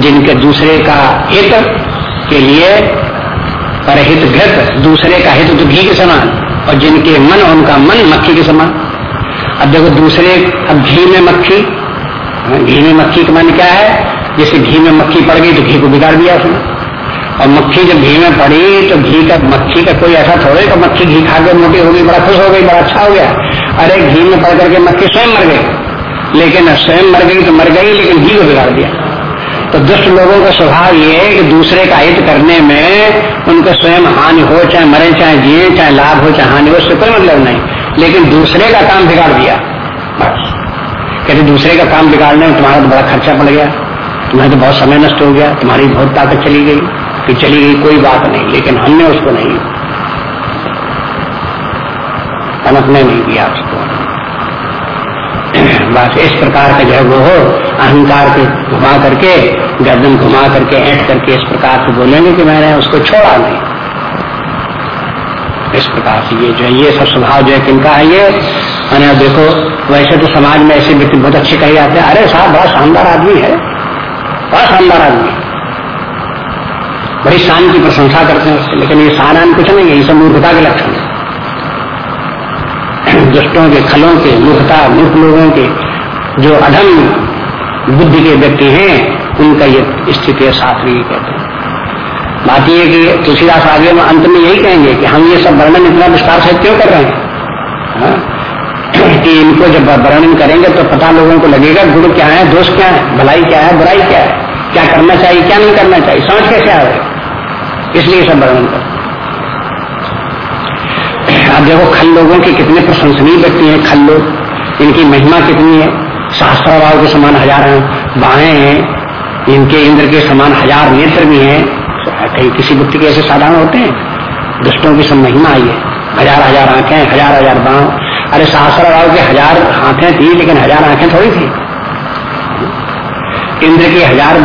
Speaker 1: जिनके दूसरे का हित के लिए परहित घृत दूसरे का हित तो घी के समान और जिनके मन उनका मन मक्खी के समान। अब देखो दूसरे अब घी में मक्खी हाँ, घी में मक्खी का मन क्या है? जैसे घी में मक्खी पड़ गई तो घी को बिगाड़ दिया उसने। और मक्खी जब घी में पड़ी तो घी का मक्खी का कोई ऐसा थोड़े तो मक्खी घी खा के मोटी हो गई बड़ा खुश हो गई बड़ा अच्छा हो गया। अरे घी में पड़ करके मक्खी स्वयं मर गई। लेकिन स्वयं मर गई तो मर गई लेकिन घी को बिगाड़ दिया। तो दुष्ट लोगों का स्वभाव ये है कि दूसरे का हित करने में उनको स्वयं हानि हो, चाहे मरे, चाहे जिए, चाहे लाभ हो, चाहे हानि हो, उससे कोई मतलब नहीं। लेकिन दूसरे का काम बिगाड़ दिया। बस। कहते दूसरे का काम बिगाड़ने में तुम्हारा तो बड़ा खर्चा पड़ गया। तुम्हारा तो बहुत समय नष्ट हो गया। तुम्हारी बहुत ताकत चली गई। कि चली गई कोई बात नहीं, लेकिन हमने उसको नहीं। पनपने नहीं दिया उसको। बस इस प्रकार का जो है वो हो, अहंकार के घुमा करके, गर्दन घुमा करके ऐट करके इस प्रकार से बोलेंगे कि मैंने उसको छोड़ा नहीं। इस प्रकार से ये जो है, ये सब स्वभाव जो है किनका है ये? मैंने अब देखो, वैसे तो समाज में ऐसे व्यक्ति बहुत अच्छे कहे जाते हैं, अरे साहब, बड़ा शानदार आदमी है, बड़ा शानदार आदमी। बड़ी शान की प्रशंसा करते हैं लेकिन ये शान आन कुछ नहीं है, ये सब मूर्खता के लक्षण है। दुष्टों के, खलों के, मूर्खता, मूर्ख लोगों के जो अधम बुद्धि के व्यक्ति हैं, उनका ये स्थिति है शास्त्री कहते हैं। बात यह कि तुलसीदास आगे में अंत में यही कहेंगे कि हम ये सब वर्णन इतना विस्तार से क्यों कर रहे हैं? हा? कि इनको जब वर्णन करेंगे तो पता लोगों को लगेगा गुण क्या है, दोष क्या है, भलाई क्या है, बुराई क्या है, क्या करना चाहिए, क्या नहीं करना चाहिए, समझ कैसे आए इसलिए सब वर्णन कर अब देखो, खल लोगों के कितने प्रशंसनीय व्यक्ति हैं, खल लोग, इनकी महिमा कितनी है? सहस्त्राव के समान हज़ार बाहें हैं, इनके इंद्र के समान हज़ार नेत्र भी हैं कहीं किसी व्यक्ति के ऐसे साधारण होते हैं? दुष्टों की सब महिमा आई है। हज़ार हज़ार आँखें हज़ार हज़ार बाह। अरे सहस्त्राव के हज़ार आँखें थी, लेकिन हज़ार आँखें थोड़ी थी। इंद्र के हज़ार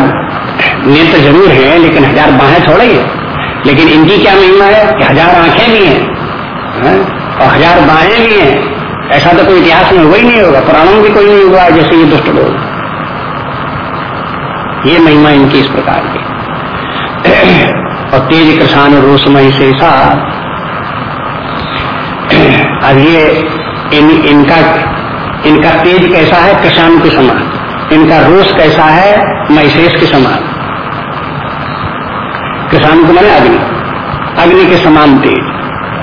Speaker 1: नेत्र ज़रूर हैं, लेकिन हज़ार बाहें थोड़ी है लेकिन इनकी क्या महिमा है? कि हज़ार आँखें भी है? और हज़ार बाहें भी हैं। ऐसा तो कोई इतिहास में हुआ ही नहीं होगा पुराणों में भी कोई नहीं हुआ जैसे ये दुष्ट लोग। ये महिमा इनकी इस प्रकार की और तेज किसान रोसमय से अब ये इन, इनका इनका तेज कैसा है? किसान के समान। इनका रोष कैसा है? मैसेज के समान। किसान को मैंने अग्नि। अग्नि के समान तेज।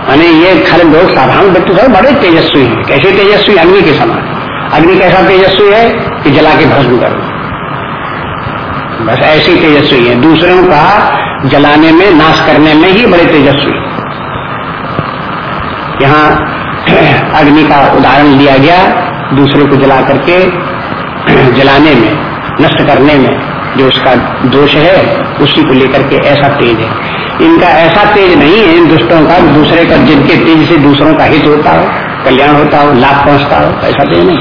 Speaker 1: यानी ये खरे लोग साधारण व्यक्ति सब बड़े तेजस्वी हैं। कैसे तेजस्वी? अग्नि के समान। अग्नि कैसा तेजस्वी है? कि जला के भस्म कर बस ऐसी तेजस्वी है। दूसरों का जलाने में, नाश करने में ही बड़े तेजस्वी यहाँ अग्नि का उदाहरण दिया गया दूसरे को जला करके जलाने में, नष्ट करने में। जो उसका दोष है, उसी को लेकर के ऐसा तेज है। इनका ऐसा तेज नहीं है इन दुष्टों का, दूसरे का, जिनके तेज से दूसरों का हित होता हो, कल्याण होता हो, लाभ पहुँचता हो ऐसा तेज नहीं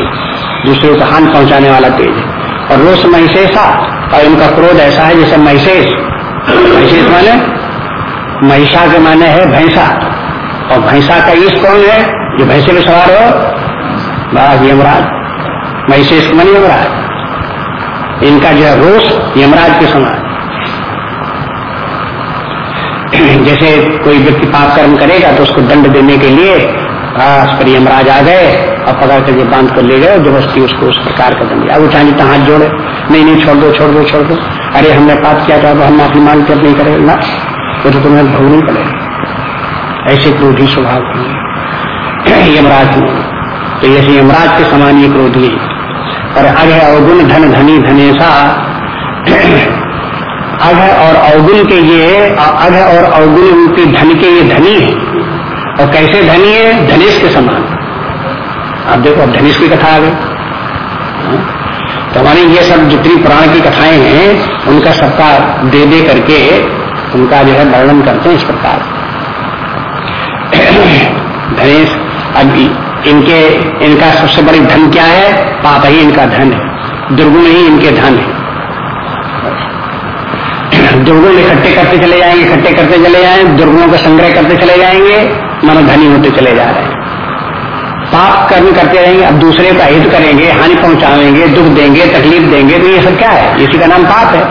Speaker 1: दूसरे को हान पहुँचाने वाला तेज है। और रोष महिषेषा और इनका क्रोध ऐसा है जैसे महिषेष महिषेष माने? महिषा के माने है भैंसा। और भैंसा का ईश कौन है? जो भैंसे में सवार हो? बस यमराज। महिषेष मन यमराज। इनका जो है रोष यमराज के समान। जैसे कोई व्यक्ति पाप कर्म करेगा तो उसको दंड देने के लिए बस पर यमराज आ गए और पकड़ करके बाँध कर ले गए ज़बरदस्ती उसको उस प्रकार का दंड अब चाहे जितना हाथ जोड़े। नहीं नहीं, छोड़ दो छोड़ दो छोड़ दो। अरे, हमने पाप किया था अब हम माफ़ी मांग कर नहीं करेंगे। ना, वो तो तुम्हें भोगनी पड़ेगा। ऐसे क्रोधी स्वभाव यमराज तो ऐसे यमराज के समान ये क्रोधी और अरे अवगुण धन, धनी धनेसा अघ और अवगुण के ये, अघ और अवगुण रूपी धन के ये धनी है। और कैसे धनी है? धनेश के समान। आप देखो, अब धनेश की कथा आ गई। हाँ? तो हमारी ये सब जितनी पुराण की कथाएँ हैं, उनका सबका दे दे करके उनका जो है वर्णन करते हैं इस प्रकार। धनेश, अब इनके, इनका सबसे बड़ी धन क्या है? पाप ही इनका धन है। दुर्गुण ही इनके धन है। दुर्गुण इकट्ठे करते चले जाएँगे, इकट्ठे करते चले जाएँगे दुर्गुणों का संग्रह करते चले जाएँगे मानो धनी होते चले जा रहे हैं। पाप कर्म करते रहेंगे, अब दूसरे का हित करेंगे, हानि पहुंचाएँगे, दुख देंगे, तकलीफ़ देंगे तो ये सब क्या है? इसी का नाम पाप है।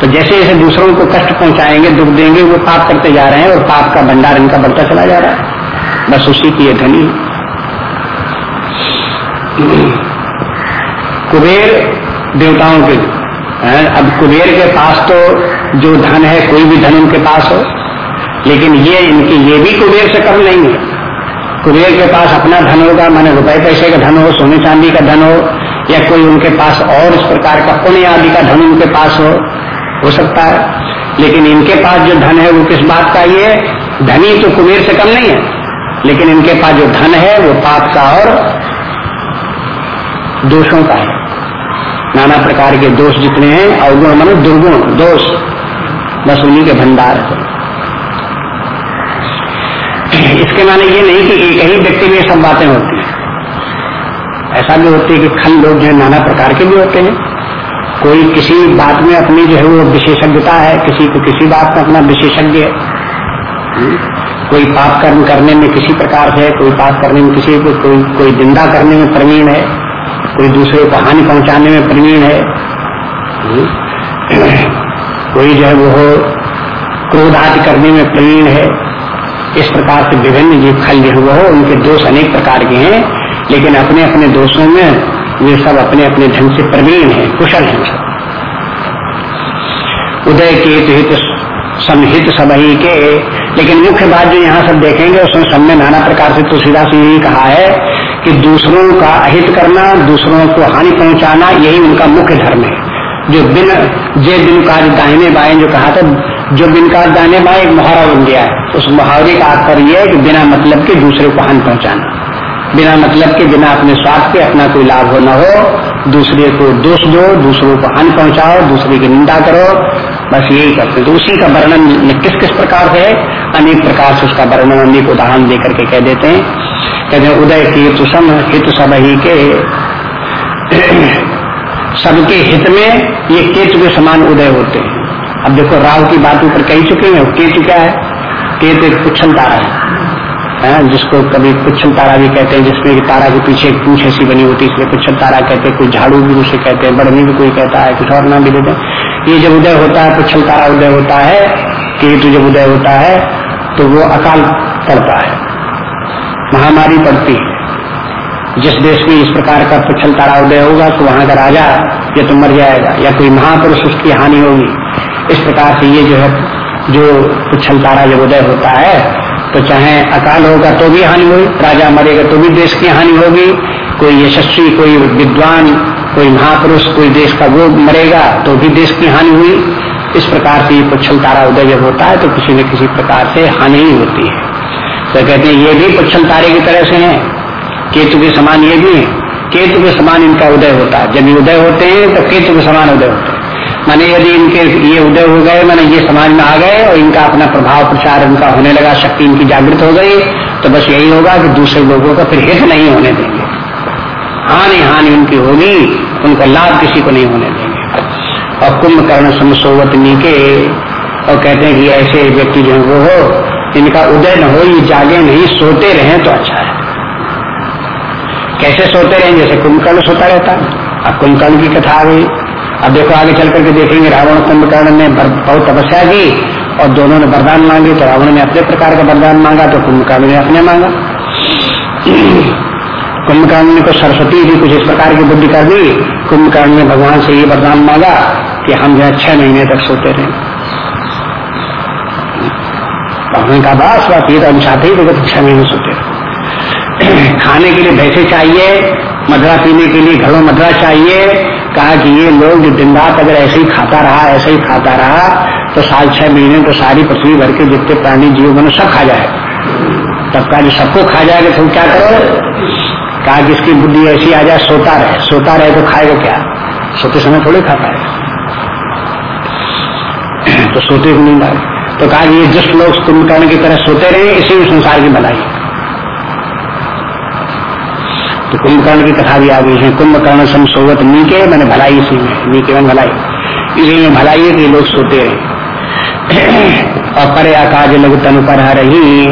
Speaker 1: तो जैसे जैसे दूसरों को कष्ट पहुंचाएँगे, दुख देंगे, वो पाप करते जा रहे हैं और पाप का भंडार इनका बढ़ता चला जा रहा है। बस उसी की ये धनी कुबेर देवताओं के अब कुबेर के पास तो जो धन है, कोई भी धन उनके पास हो। लेकिन ये इनकी, ये भी कुबेर से कम नहीं है। कुबेर के पास अपना धन होगा, माने रुपए पैसे का धन हो, सोने चांदी का धन हो, या कोई उनके पास और इस प्रकार का पुण्य आदि का धन उनके पास हो हो सकता है। लेकिन इनके पास जो धन है, वो किस बात का ये धनी तो कुबेर से कम नहीं है। लेकिन इनके पास जो धन है, वो पाप का और दोषों का है। नाना प्रकार के दोष जितने हैं, अवगुण मन दुर्गुण, दोष। बस उन्हीं के भंडार है इसके माने ये नहीं कि एक ही व्यक्ति में सब बातें होती हैं। ऐसा भी होती है कि खल लोग जो है, नाना प्रकार के भी होते हैं। कोई किसी बात में अपनी जो है वो विशेषज्ञता है, किसी को किसी बात में अपना विशेषज्ञ है। हम्म? कोई पाप कर्म करने में किसी प्रकार से कोई पाप करने में किसी को, कोई कोई निंदा करने में प्रवीण है। कोई दूसरे को हानि पहुँचाने में प्रवीण है। हम्म? कोई जो है वो क्रोध आदि करने में प्रवीण है। इस प्रकार से विभिन्न जीव खल जो वो उनके दोष अनेक प्रकार के हैं, लेकिन अपने अपने दोषों में वे सब अपने अपने ढंग से प्रवीण है, कुशल हैं सब। उदय के हित समहित सबही के, लेकिन मुख्य बात जो यहाँ सब देखेंगे, उसमें सब में नाना प्रकार से तुलसीदास यही कहा है कि दूसरों का अहित करना, दूसरों को हानि पहुंचाना, यही उनका मुख्य धर्म है। जो बिन, जे बिन काज दाहिने बाएँ जो कहा था, जो बिन काज दाहिने बाएँ, एक मुहावरा बन गया है। उस मुहावरे का आकर यह है कि बिना मतलब के दूसरे को हानि पहुंचाना। बिना मतलब के, बिना अपने स्वार्थ के अपना कोई लाभ हो न हो। दूसरे को दोष दो, दूसरों को हानि पहुंचाओ, दूसरे की निंदा करो। बस यही करते तो उसी का वर्णन किस किस प्रकार से अनेक प्रकार से उसका वर्णन अनेक उदाहरण देकर के कह देते हैं। कहते हैं, उदय की तुषम हित सब ही के सबके हित में ये केतु के समान उदय होते हैं। अब देखो, राहु की बात ऊपर कही चुके हैं केतु क्या है? केतु एक तारा है। है, जिसको कभी पुच्छल तारा भी कहते हैं, जिसमें तारा के पीछे पूछ ऐसी बनी होती है, इसलिए पुच्छल तारा कहते हैं कोई झाड़ू भी उसे कहते हैं, बड़नी भी कोई कहता है, कुछ और नाम भी देते हैं। ये जब उदय होता है पुच्छल तारा उदय होता है, केतु जब उदय होता है तो वो अकाल पड़ता है, महामारी पड़ती है। जिस देश में इस प्रकार का पुच्छल तारा उदय होगा तो वहाँ का राजा या तो मर जाएगा, या कोई महापुरुष उसकी हानि होगी। इस प्रकार से ये जो है, जो पुच्छल तारा जब उदय होता है तो चाहे अकाल होगा तो भी हानि हुई राजा मरेगा तो भी देश की हानि होगी। कोई यशस्वी, कोई विद्वान, कोई महापुरुष, कोई देश का वो मरेगा तो भी देश की हानि हुई। इस प्रकार से ये पुच्छल तारा उदय जब होता है तो किसी न किसी प्रकार से हानि ही होती है। तो कहते हैं, ये भी पुच्छल तारे की तरह से है। केतु के समान ये भी है। केतु के समान इनका उदय होता है। जब ये उदय होते हैं तो केतु के समान उदय होते हैं। माने यदि इनके ये उदय हो गए, माने ये समाज में आ गए और इनका अपना प्रभाव प्रचार इनका होने लगा, शक्ति इनकी जागृत हो गई तो बस यही होगा कि दूसरे लोगों का फिर हित नहीं होने देंगे। हानि हानि उनकी होगी, उनका लाभ किसी को नहीं होने देंगे। और कुंभकर्ण समसोवत नीके, और कहते हैं कि ऐसे व्यक्ति जो वो हो, इनका उदय न हो, ये जागे नहीं, सोते रहे तो अच्छा है। कैसे सोते रहे? जैसे कुंभकर्ण सोता रहता अब कुंभकर्ण की कथा आ गई। अब देखो आगे चल करके देखेंगे, रावण कुंभकर्ण ने बहुत तपस्या की और दोनों ने वरदान मांगे तो रावण ने अपने प्रकार का वरदान मांगा तो कुंभकर्ण ने अपने मांगा। कुंभकर्ण ने तो सरस्वती भी कुछ इस प्रकार की बुद्धि कर दी। कुंभकर्ण ने भगवान से ये वरदान मांगा कि हम जो छह महीने तक सोते रहे। भगवान का बस बात ये तो हम चाहते ही तो छह महीने सोते खाने के लिए भैंसे चाहिए, मदरा पीने के लिए घरों मदरा चाहिए कहा कि ये लोग जो दिन रात अगर ऐसे ही खाता रहा, ऐसे ही खाता रहा तो साल छह महीने तो सारी पृथ्वी भर के जितने प्राणी जीव बने सब खा जाए। तब कहा जो सबको खा जाएगा तुम क्या करो? कहा कि इसकी बुद्धि ऐसी आ जाए, सोता रहे। सोता रहे तो खाएगा क्या? सोते समय थोड़े खा है। तो सोते नींद आ तो कहा ये दुष्ट लोग कुंभकर्ण की तरह सोते रहे, इसी में संसार की भलाई। तो कुंभकर्ण की कथा भी आ गई है। कुंभकर्ण सम सोवत नीके मैंने भलाई में नीके मैंने भलाई। इसी में भलाई है कि लोग सोते रहे। और परे आकाश लघु तनु पर रही।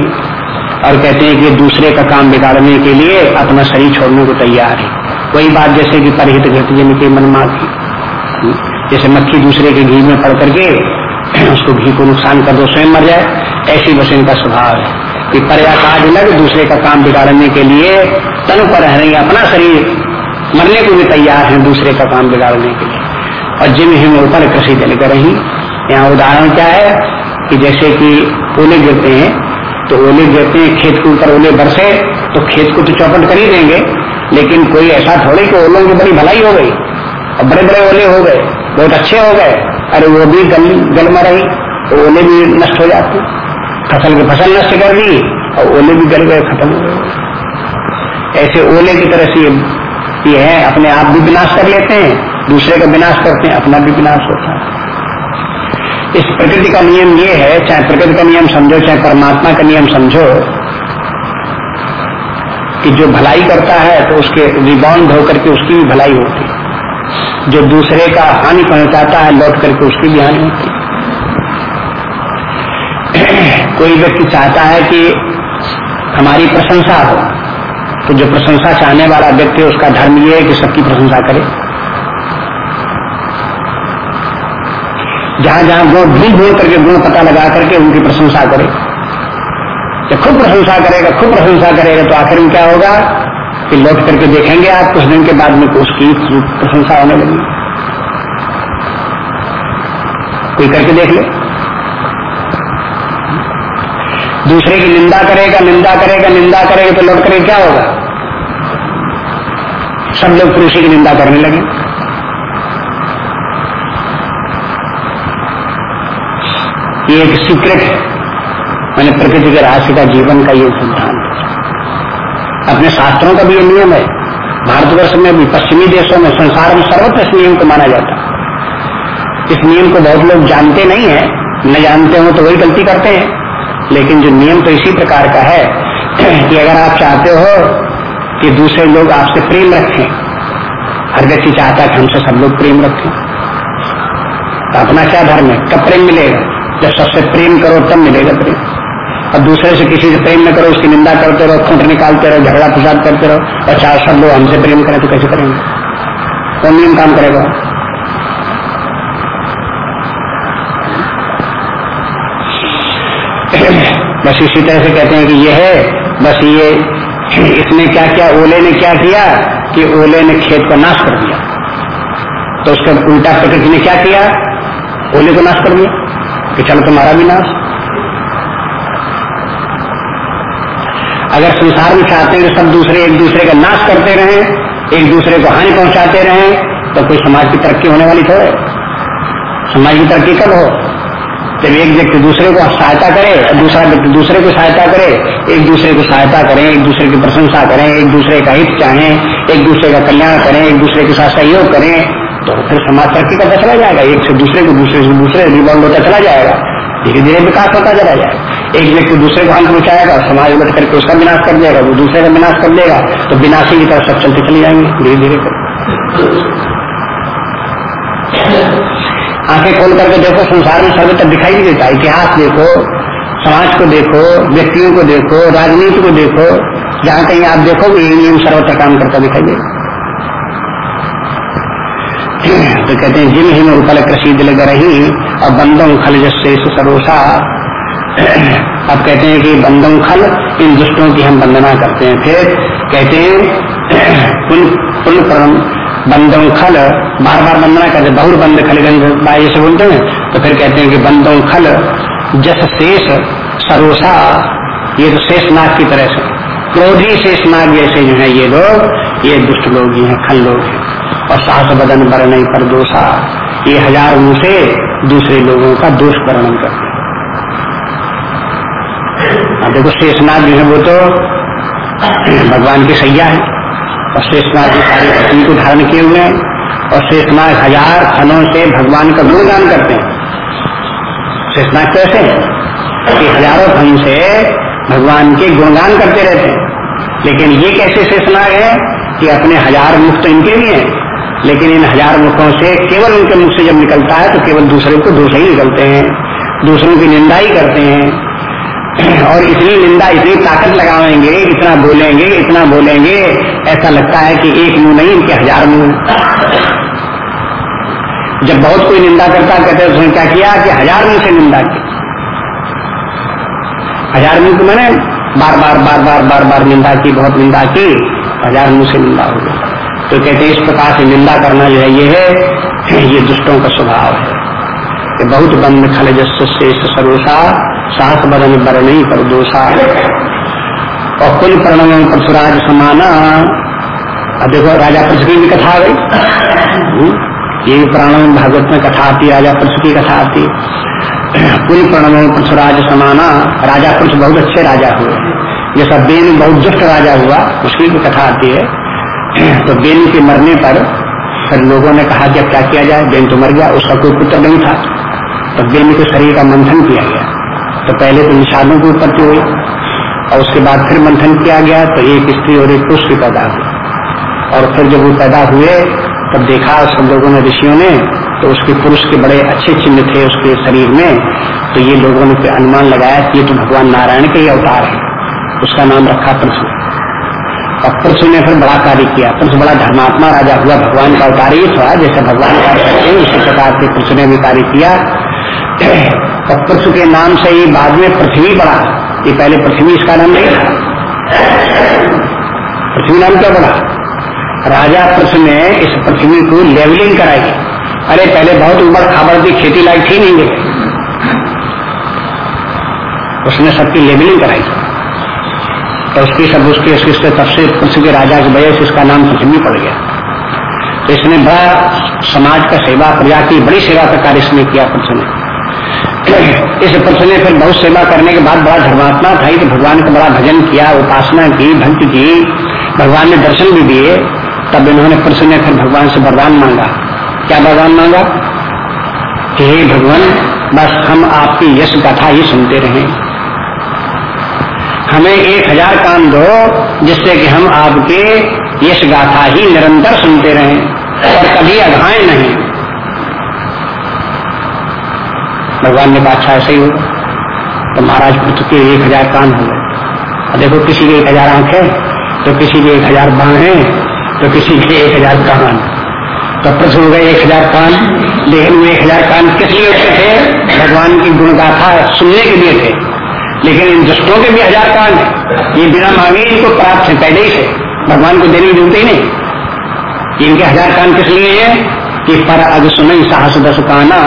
Speaker 1: और कहते हैं कि दूसरे का काम बिगाड़ने के लिए अपना शरीर छोड़ने को तैयार है। वही बात जैसे कि परहित घट जन के मन की जैसे मक्खी दूसरे के घी में पड़ करके उसको घी को नुकसान कर दो, स्वयं मर जाए। ऐसी बस इनका स्वभाव है। कि पर्याकाज लग दूसरे का काम बिगाड़ने के लिए तन पर रहेंगे अपना शरीर मरने को भी तैयार है दूसरे का काम बिगाड़ने के लिए। और जिम हिम ऊपर कृषि जल कर रही। यहाँ उदाहरण क्या है कि जैसे कि ओले गिरते हैं तो ओले गिरते हैं, खेत के ऊपर ओले बरसे तो खेत को तो चौपट कर ही देंगे। लेकिन कोई ऐसा थोड़े कि ओलों की बड़ी भलाई हो गई, और बड़े बड़े ओले हो गए, बहुत अच्छे हो गए, अरे वो भी गल गल में रही तो ओले भी नष्ट हो जाते। फ़सल की फ़सल नष्ट कर दी और ओले भी गल गए, खत्म हो गए। ऐसे ओले की तरह से ये है, अपने आप भी विनाश कर लेते हैं, दूसरे का विनाश करते हैं, अपना भी विनाश होता है। इस प्रकृति का नियम ये है, चाहे प्रकृति का नियम समझो, चाहे परमात्मा का नियम समझो, कि जो भलाई करता है तो उसके रिबाउंड होकर के उसकी भी भलाई होती है। जो दूसरे का हानि पहुंचाता है, लौट करके उसकी भी हानि होती कोई व्यक्ति चाहता है कि हमारी प्रशंसा हो तो जो प्रशंसा चाहने वाला व्यक्ति उसका धर्म ये है कि सबकी प्रशंसा करे। जहाँ जहाँ गुण ढूंढ ढूंढ करके गुण पता लगा करके उनकी प्रशंसा करे। जब खूब प्रशंसा करेगा खूब प्रशंसा करेगा तो आखिर में क्या होगा कि लौट करके देखेंगे आप, कुछ दिन के बाद में उसकी प्रशंसा होने लगी। कोई करके देख ले। दूसरे की निंदा करेगा निंदा करेगा निंदा करेगा तो लौट करके क्या होगा? सब लोग पुरुषी की निंदा करने लगे। ये एक सीक्रेट है। मैंने प्रकृति के रहस्य का जीवन का ये सिद्धांत अपने शास्त्रों का भी ये नियम है। भारतवर्ष में भी, पश्चिमी देशों में संसार में सर्वत्र इस नियम को माना जाता है। इस नियम को बहुत लोग जानते नहीं है। न जानते हो तो वही गलती करते हैं। लेकिन जो नियम तो इसी प्रकार का है कि अगर आप चाहते हो कि दूसरे लोग आपसे प्रेम रखें, हर व्यक्ति चाहता है कि हमसे सब लोग प्रेम रखें। तो अपना क्या धर्म है? कब प्रेम मिलेगा? जब सबसे प्रेम करो, तब मिलेगा प्रेम। और दूसरे से किसी से प्रेम न करो, उसकी निंदा करते रहो खूंट निकालते रहो झगड़ा फसाद करते रहो, और चार सब लोग हमसे प्रेम करें तो कैसे करेंगे? कौन नियम काम करेगा? बस इसी तरह से कहते हैं कि ये है, बस ये इसने क्या किया, ओले ने क्या किया कि ओले ने खेत को नाश कर दिया। तो उसका उल्टा प्रकृति ने क्या किया? ओले को नाश कर दिया, कि चलो तुम्हारा भी नाश। अगर संसार में चाहते हैं कि सब दूसरे एक दूसरे का नाश करते रहे, एक दूसरे को हानि पहुंचाते रहे तो कोई समाज की तरक्की होने वाली थोड़े। समाज की तरक्की कब हो? जब एक व्यक्ति दूसरे को सहायता करे, दूसरा व्यक्ति दूसरे को सहायता करे, एक दूसरे को सहायता करें, एक दूसरे की प्रशंसा करें, एक दूसरे का हित चाहें, एक दूसरे का कल्याण करें, एक दूसरे के साथ सहयोग करें तो फिर समाज तरक्की करता चला जाएगा। एक से दूसरे को दूसरे से दूसरे रिबॉन्ड होता चला जाएगा। धीरे धीरे विकास होता चला जाएगा। एक व्यक्ति दूसरे को हानि पहुंचाएगा समाज उलट करके उसका विनाश कर देगा, वो दूसरे का विनाश कर देगा तो विनाशी की तरफ़ सब चलते चले जाएँगे। धीरे धीरे आँखें खोल करके देखो, संसार में सर्वत्र दिखाई नहीं देता। इतिहास देखो, समाज को देखो, व्यक्तियों को देखो, राजनीति को देखो, जहाँ कहीं आप देखोगे नियम सर्वत्र काम करता दिखाई देगा तो कहते हैं, जिन हिम उपल कृषि दिल रही और बंदम खल जैसे सरोसा। अब कहते हैं कि बंदम खल, इन दुष्टों की हम वंदना करते हैं। फिर कहते हैं पुल पुल बंदों खल बार बार वंदना करते बहुर बंद खलगंज से बोलते हैं तो फिर कहते हैं कि बंदों खल, जस शेष, सरोसा, ये तो शेष नाग की तरह से। क्रोधी शेष नाग जैसे जो है ये लोग, ये दुष्ट लोग ही हैं, खल लोग हैं। और साहस बदन वर्ण पर दोषा। ये हज़ार मुँह से दूसरे लोगों का दोष वर्णन करते देखो शेषनाथ जो है वो तो भगवान की सैया है। और शेषनाथ जी सारी पत्नी को धारण किए हुए हैं और शेषनाथ हज़ार खनों से भगवान का गुणगान करते हैं। शेषनाथ कैसे कि हज़ारों खन से भगवान के गुणगान करते रहते हैं। लेकिन ये कैसे शेषनाग है कि अपने हज़ार मुख तो इनके भी हैं। लेकिन इन हज़ार मुखों से केवल उनके मुख से जब निकलता है तो केवल दूसरे को दोष ही निकलते हैं। दूसरों की निंदा ही करते हैं। और इतनी निंदा, इतनी ताकत लगाएँगे, इतना बोलेंगे इतना बोलेंगे, ऐसा लगता है कि एक मुँह नहीं, इनके हज़ार मुँह जब बहुत कोई निंदा करता, कहते हैं, उसने क्या किया कि हज़ार मुँह से निंदा की। हज़ार मुँह मैंने बार बार बार बार बार बार निंदा की, बहुत निंदा की, हज़ार मुँह से निंदा हो गई तो कहते इस प्रकार से निंदा करना जो है, ये है, ये दुष्टों का स्वभाव है। बहुत बंद खल से सरोसा साहस बदन नहीं पर दोषा और कुल प्रणव परशुराज समाना। अब देखो राजा पृथ्वी की भी कथा आ गई। हम्म, ये प्राणव भागवत में कथा आती राजा पृथ्वी की कथा आती कुल प्रणव पृथ्वराज समाना। राजा कुछ बहुत अच्छे राजा हुए। जैसा बेन बहुत दुष्ट राजा हुआ उसकी भी कथा आती है। तो बेन के मरने पर फिर लोगों ने कहा कि अब क्या किया जाए? बेन तो मर गया उसका कोई पुत्र नहीं था। तो बेन के शरीर का मंथन किया गया। तो पहले तो निशानों की उत्पत्ति हुई? और उसके बाद फिर मंथन किया गया तो एक स्त्री और एक पुरुष की पैदा हुई और फिर जब वो पैदा हुए, तब देखा सब लोगों ने ऋषियों ने तो उसके पुरुष के बड़े अच्छे चिन्ह थे उसके शरीर में तो ये लोगों ने अनुमान लगाया कि ये तो भगवान नारायण के ही अवतार है। उसका नाम रखा परशु और परशु ने फिर बड़ा कार्य किया। परशु बड़ा धर्मात्मा राजा हुआ, भगवान का अवतार ही था, जैसे भगवान कार्य करते उसी प्रकार से परशु ने भी कार्य किया। और के नाम से ही बाद में पृथ्वी पड़ा। ये पहले पृथ्वी इसका नाम नहीं था। पृथ्वी नाम क्या बढ़ा राजा पृथ्वी ने इस पृथ्वी को लेवलिंग कराई। अरे, पहले बहुत उबड़ खाबड़ की खेती लायक थी नहीं। उसने सबकी लेबलिंग कराई। तो उसकी सब उसके उसके तब से पृथ्वी के राजा की वजह से इसका नाम पृथ्वी पड़ गया। तो इसने बड़ा समाज का सेवा, प्रजा की बड़ी सेवा का कार्य इसने किया पृथ्वी ने। इस पृथ्वी ने फिर बहुत सेवा करने के बाद बड़ा धर्मात्मा था तो भगवान का बड़ा भजन किया, उपासना की, भक्ति की। भगवान ने दर्शन भी दिए, तब इन्होंने पृथ्वी ने फिर भगवान से वरदान मांगा। क्या भगवान मांगा? कि हे भगवान, बस हम आपकी यश कथा ही सुनते रहे। हमें एक हज़ार काम दो, जिससे कि हम आपके यश गाथा ही निरंतर सुनते रहें, और कभी अघाए नहीं। भगवान ने बादशाह ऐसे ही होगा तो महाराज पुत्र के एक हज़ार कान हो गए? और देखो, किसी के एक हज़ार आँखें तो किसी के एक हज़ार बाहें तो किसी के एक हज़ार कान। तो प्रश्न हो गए एक हज़ार कान? लेकिन वो एक हज़ार कान किस लिए होते थे? भगवान की गुणगाथा सुनने के लिए थे। लेकिन इन दुष्टों के भी हज़ार कान है। ये बिना मांगे इनको प्राप्त है, पहले ही से। भगवान को देने की ही नहीं। इनके हज़ार कान किस लिए है? कि पर अग सुन साहस दस काना।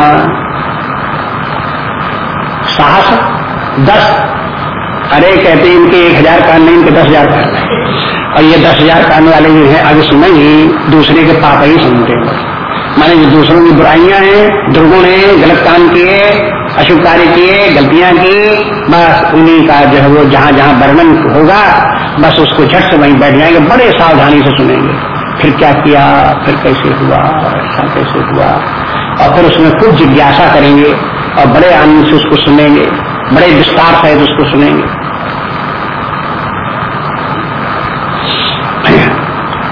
Speaker 1: साहस, दस। अरे, कहते हैं इनके एक हज़ार कान नहीं, इनके दस हज़ार कान और ये दस हज़ार कान वाले जो है सुने ही दूसरे के पाप ही सुनते हैं। माने जो दूसरों की बुराइयाँ हैं, दुर्गुण है, गलत काम किए, अशुभ कार्य किए, गलतियाँ की, बस उन्हीं का जो है वो जहाँ जहाँ वर्णन होगा, बस उसको झट से वहीं बैठ जाएँगे, बड़े सावधानी से सुनेंगे। फिर क्या किया, फिर कैसे हुआ, ऐसा कैसे हुआ। और फिर उसमें खूब जिज्ञासा करेंगे। और बड़े आनंद से उसको सुनेंगे, बड़े विस्तार सहित उसको सुनेंगे।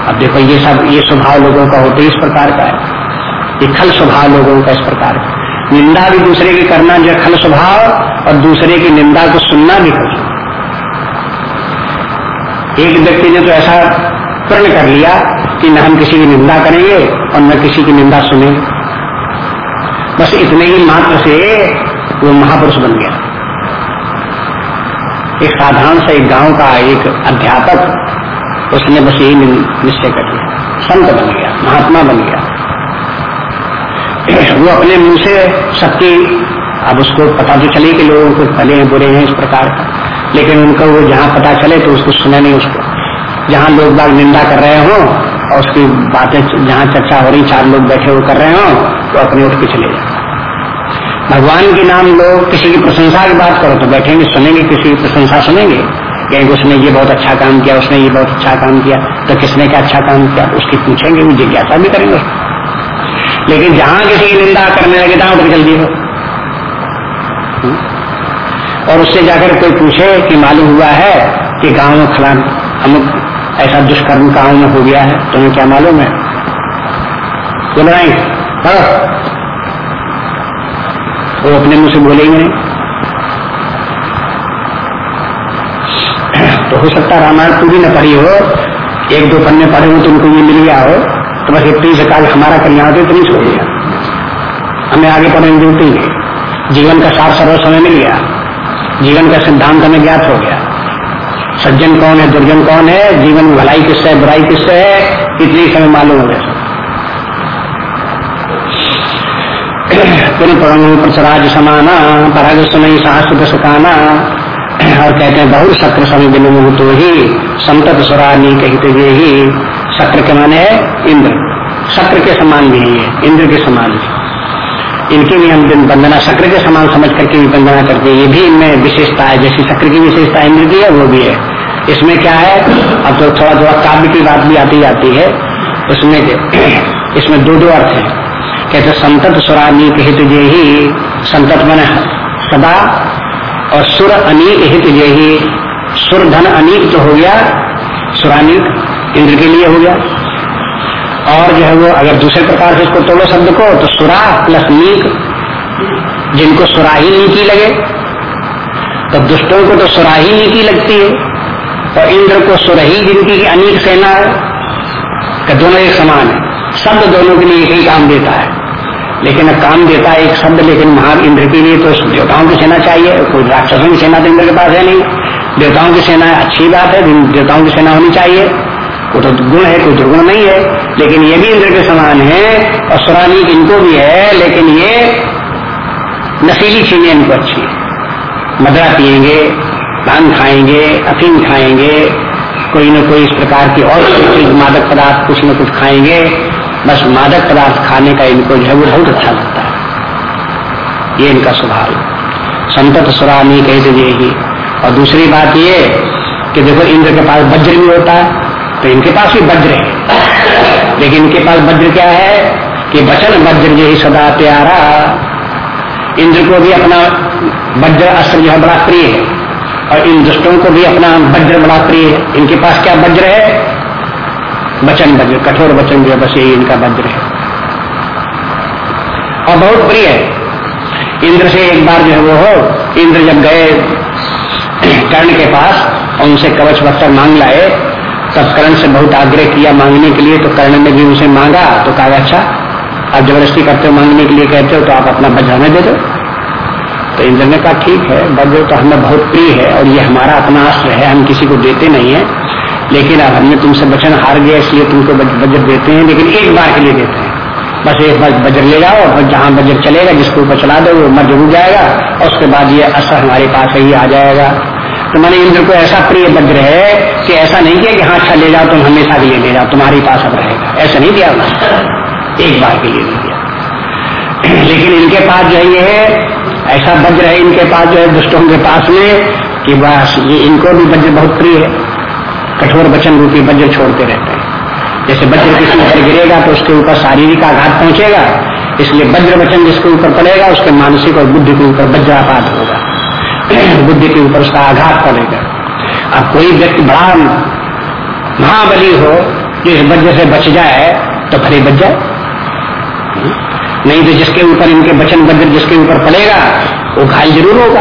Speaker 1: अब देखो, ये सब, ये स्वभाव लोगों का होते इस प्रकार का है। ये खल स्वभाव लोगों का इस प्रकार का निंदा भी दूसरे की करना जो खल स्वभाव, और दूसरे की निंदा को सुनना भी खल एक व्यक्ति ने तो ऐसा प्रण कर लिया कि न हम किसी की निंदा करेंगे और न किसी की निंदा सुनेंगे। बस इतने ही मात्र से वो महापुरुष बन गया। एक साधारण सा एक गाँव का एक अध्यापक, उसने बस यही निश्चय कर लिया। संत बन गया, महात्मा बन गया। वो अपने मुँह से सबकी, अब उसको पता तो चले कि लोगों को भले हैं, बुरे हैं इस प्रकार का, लेकिन उनको वो जहाँ पता चले तो उसको सुने नहीं उसको। जहाँ लोग बाग निंदा कर रहे हो और उसकी बातें जहाँ चर्चा हो रही, चार लोग बैठे हुए कर रहे हो तो अपने उठ के चले जाओ भगवान के नाम लोग किसी की प्रशंसा की बात करो तो बैठेंगे, सुनेंगे, किसी की प्रशंसा सुनेंगे। कहेंगे, उसने ये बहुत अच्छा काम किया, उसने ये बहुत अच्छा काम किया तो किसने क्या अच्छा काम किया? उसकी पूछेंगे, वो जिज्ञासा भी करेंगे लेकिन जहाँ किसी की निंदा करने लगे, तहां उठ जल्दी हो। हम्म? और उससे जाकर कोई पूछे कि मालूम हुआ है कि गाँव में फलान अमुक ऐसा दुष्कर्म गाँव में हो गया है, तुम्हें क्या मालूम है? बोल रहे वो अपने मुँह से बोलेंगे नहीं। तो हो सकता है रामायण पूरी न पढ़ी हो, एक दो पन्ने पढ़े हो तो उनको ये मिल गया हो तो बस इतनी से काल हमारा कल्याण तो इतनी छोड़ दिया हमें आगे पढ़ने ज़रूरत नहीं। जीवन का सार सर्व समय मिल गया। जीवन का सिद्धांत हमें ज्ञात हो गया। सज्जन कौन है, दुर्जन कौन है, जीवन भलाई किससे है, बुराई किससे है, इतनी समय मालूम हो गया। प्रसराज समाना पराग सुनई साहस सकाना और कहते हैं बहुत शक्र समय बिन तो ही संतत स्वरानी कहित ये ही शक्र के माने है इंद्र शक्र के समान भी है इंद्र के समान भी इनकी भी हम दिन वंदना शक्र के समान समझ करके भी वंदना करते ये भी इनमें विशेषता है जैसी शक्र की विशेषता इंद्र की है वो भी है इसमें क्या है अब तो थोड़ा थोड़ा काव्य की बात भी आती जाती है उसमें इसमें दो दो अर्थ है कहते संतत स्वरानी हित ये ही संतत मन सदा और सुर अनीक हित ही सुर धन अनीक तो हो गया सुरानीक इंद्र के लिए हो गया। और जो है वो अगर दूसरे प्रकार से इसको तोड़ो शब्द को तो सुरा प्लस नीक, जिनको सुराही नीति लगे। तो दुष्टों को तो सुराही नीति लगती है, और इंद्र को सुरही जिनकी अनेक सेना है दोनों एक समान है। शब्द दोनों के लिए एक ही काम देता है। लेकिन काम देता है एक शब्द, लेकिन महा इंद्र के लिए तो देवताओं की सेना चाहिए, कोई राक्षसों की सेना तो इंद्र के पास है नहीं। देवताओं की सेना अच्छी बात है देवताओं की सेना होनी चाहिए। वो तो गुण है, कोई दुर्गुण नहीं है, लेकिन ये भी इंद्र के समान है, और सुरानी इनको भी है, लेकिन ये नशीली चीज़ें इनको अच्छी। है मदरा पियेंगे, पान खाएँगे, अफीम खाएँगे, कोई न कोई इस प्रकार की और मादक पदार्थ कुछ न कुछ खाएँगे बस मादक पदार्थ खाने का इनको जो है वो बहुत अच्छा लगता है। ये इनका स्वभाव संतत सुरानी कहते ये ही और दूसरी बात ये कि देखो इंद्र के पास वज्र भी होता है तो इनके पास भी वज्र है। लेकिन इनके पास वज्र क्या है कि बचन वज्र जो ही सदा प्यारा। इंद्र को भी अपना वज्र अस्त्र जो है बड़ा प्रिय है। और इन दुष्टों को भी अपना वज्र बड़ा प्रिय है। इनके पास क्या वज्र है? वचन वज्र कठोर वचन जो बस यही इनका वज्र है। और बहुत प्रिय है। इंद्र से एक बार जो है वो हो, इंद्र जब गए कर्ण के पास और उनसे कवच वस्त्र मांग लाए, तब कर्ण से बहुत आग्रह किया मांगने के लिए तो कर्ण ने भी उनसे मांगा तो कहा अच्छा आप ज़बरदस्ती करते हो मांगने के लिए, कहते हो तो आप अपना वज्र हमें दे दो। तो इंद्र ने कहा, ठीक है वज्र तो हमें बहुत प्रिय है, और ये हमारा अपना अस्त्र है, हम किसी को देते नहीं है। लेकिन अब हमने तुमसे वचन हार गया, इसलिए तुमको बजर देते हैं, लेकिन एक बार के लिए देते हैं। बस एक बार बजर ले जाओ, और जहाँ बजर चलेगा, जिसको ऊपर चला दो, वो मर ज़रूर जाएगा, और उसके बाद ये असर हमारे पास ही आ जाएगा। तो मैंने इंद्र को ऐसा प्रिय वज्र है कि ऐसा नहीं किया कि हाँ अच्छा ले जाओ, तुम हमेशा के लिए ले जाओ, तुम्हारे पास अब रहेगा। ऐसा नहीं दिया एक बार के लिए नहीं दिया लेकिन इनके पास जो ये है, ऐसा वज्र है इनके पास जो है, दुष्टों के पास में, कि बस ये इनको भी वज्र बहुत प्रिय है। कठोर वचन रूपी वज्र छोड़ते रहते हैं। जैसे वज्र किसी ऊपर गिरेगा तो उसके ऊपर शारीरिक आघात पहुंचेगा, इसलिए वज्र वचन जिसके ऊपर पड़ेगा, उसके मानसिक और बुद्धि के ऊपर वज्रापात होगा। बुद्धि के ऊपर उसका आघात पड़ेगा। अब कोई व्यक्ति बड़ा महाबली हो जो इस वज्र से बच जाए तो भले बच जाए। नहीं तो जिसके ऊपर इनके वचन वज्र जिसके ऊपर पड़ेगा, वो घायल ज़रूर होगा।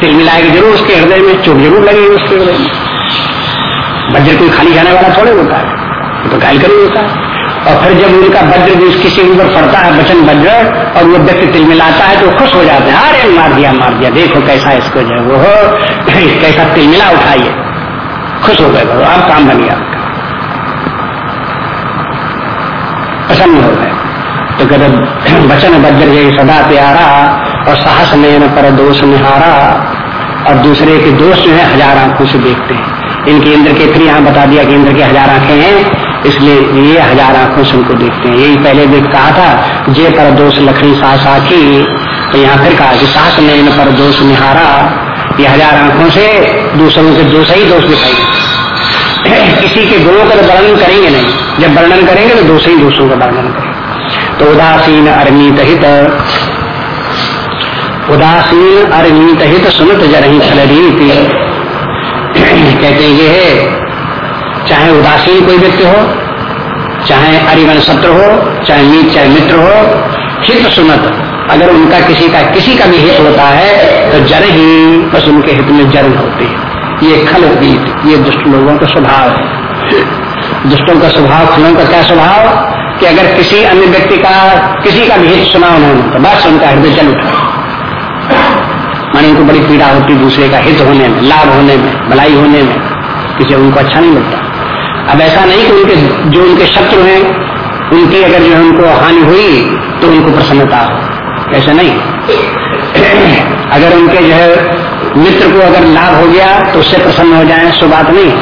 Speaker 1: तिल मिलाएगा ज़रूर उसके हृदय में, चोट ज़रूर लगेगी उसके हृदय में। वज्र कोई खाली जाने वाला थोड़े होता है। तो घायल कर ही होता है। और फिर जब उनका वज्र भी किसी ऊपर पड़ता है वचन वज्र, और वो व्यक्ति तिल मिलाता है तो खुश हो जाते हैं। अरे, मार दिया मार दिया, देखो कैसा इसको जो वो हो कैसा तिल मिला, उठाइए। खुश हो गए अब काम बन गया प्रसन्न हो गए। तो कहते वचन वज्र ये सदा प्यारा, और साहस में पर दोष निहारा, और दूसरे के दोष जो है, हज़ार से देखते हैं। इनके इंद्र के फिर यहाँ बता दिया कि इंद्र के हज़ार आँखें हैं, इसलिए ये हज़ार आँखों से उनको देखते हैं। यही पहले देख कहा था, जे पर दोष लखड़ी सा साखी तो यहाँ फिर कहा कि सात नयन पर दोष निहारा। ये हज़ार आँखों से दूसरों के दोष ही दोष दिखाई किसी के गुणों का तो वर्णन करेंगे नहीं। जब वर्णन करेंगे तो दोष ही दोषों का वर्णन करेंगे। तो उदासीन अरनीत हित, उदासीन अरनीत हित सुनत जरही फलरीति कहते हैं, ये है, चाहे उदासीन कोई व्यक्ति हो, चाहे अरिवन सत्र हो, चाहे मीत चाहे मित्र हो, हित सुनत, अगर उनका किसी का किसी का भी हित होता है तो जर ही बस उनके हित में जर होती है। ये खल गीत, ये दुष्ट लोगों का स्वभाव है। दुष्टों का स्वभाव, खलों का क्या स्वभाव? कि अगर किसी अन्य व्यक्ति का, किसी का भी हित सुना उन्होंने तो बस उनका हृदय जल उठा उनको बड़ी पीड़ा होती दूसरे का हित होने में, लाभ होने में, भलाई होने में, किसी उनको अच्छा नहीं लगता अब ऐसा नहीं कि उनके, जो उनके शत्रु हैं, उनकी अगर जो उनको हानि हुई तो उनको प्रसन्नता हो। ऐसा नहीं। अगर उनके जो है मित्र को अगर लाभ हो गया तो उससे प्रसन्न हो जाए, सो बात नहीं।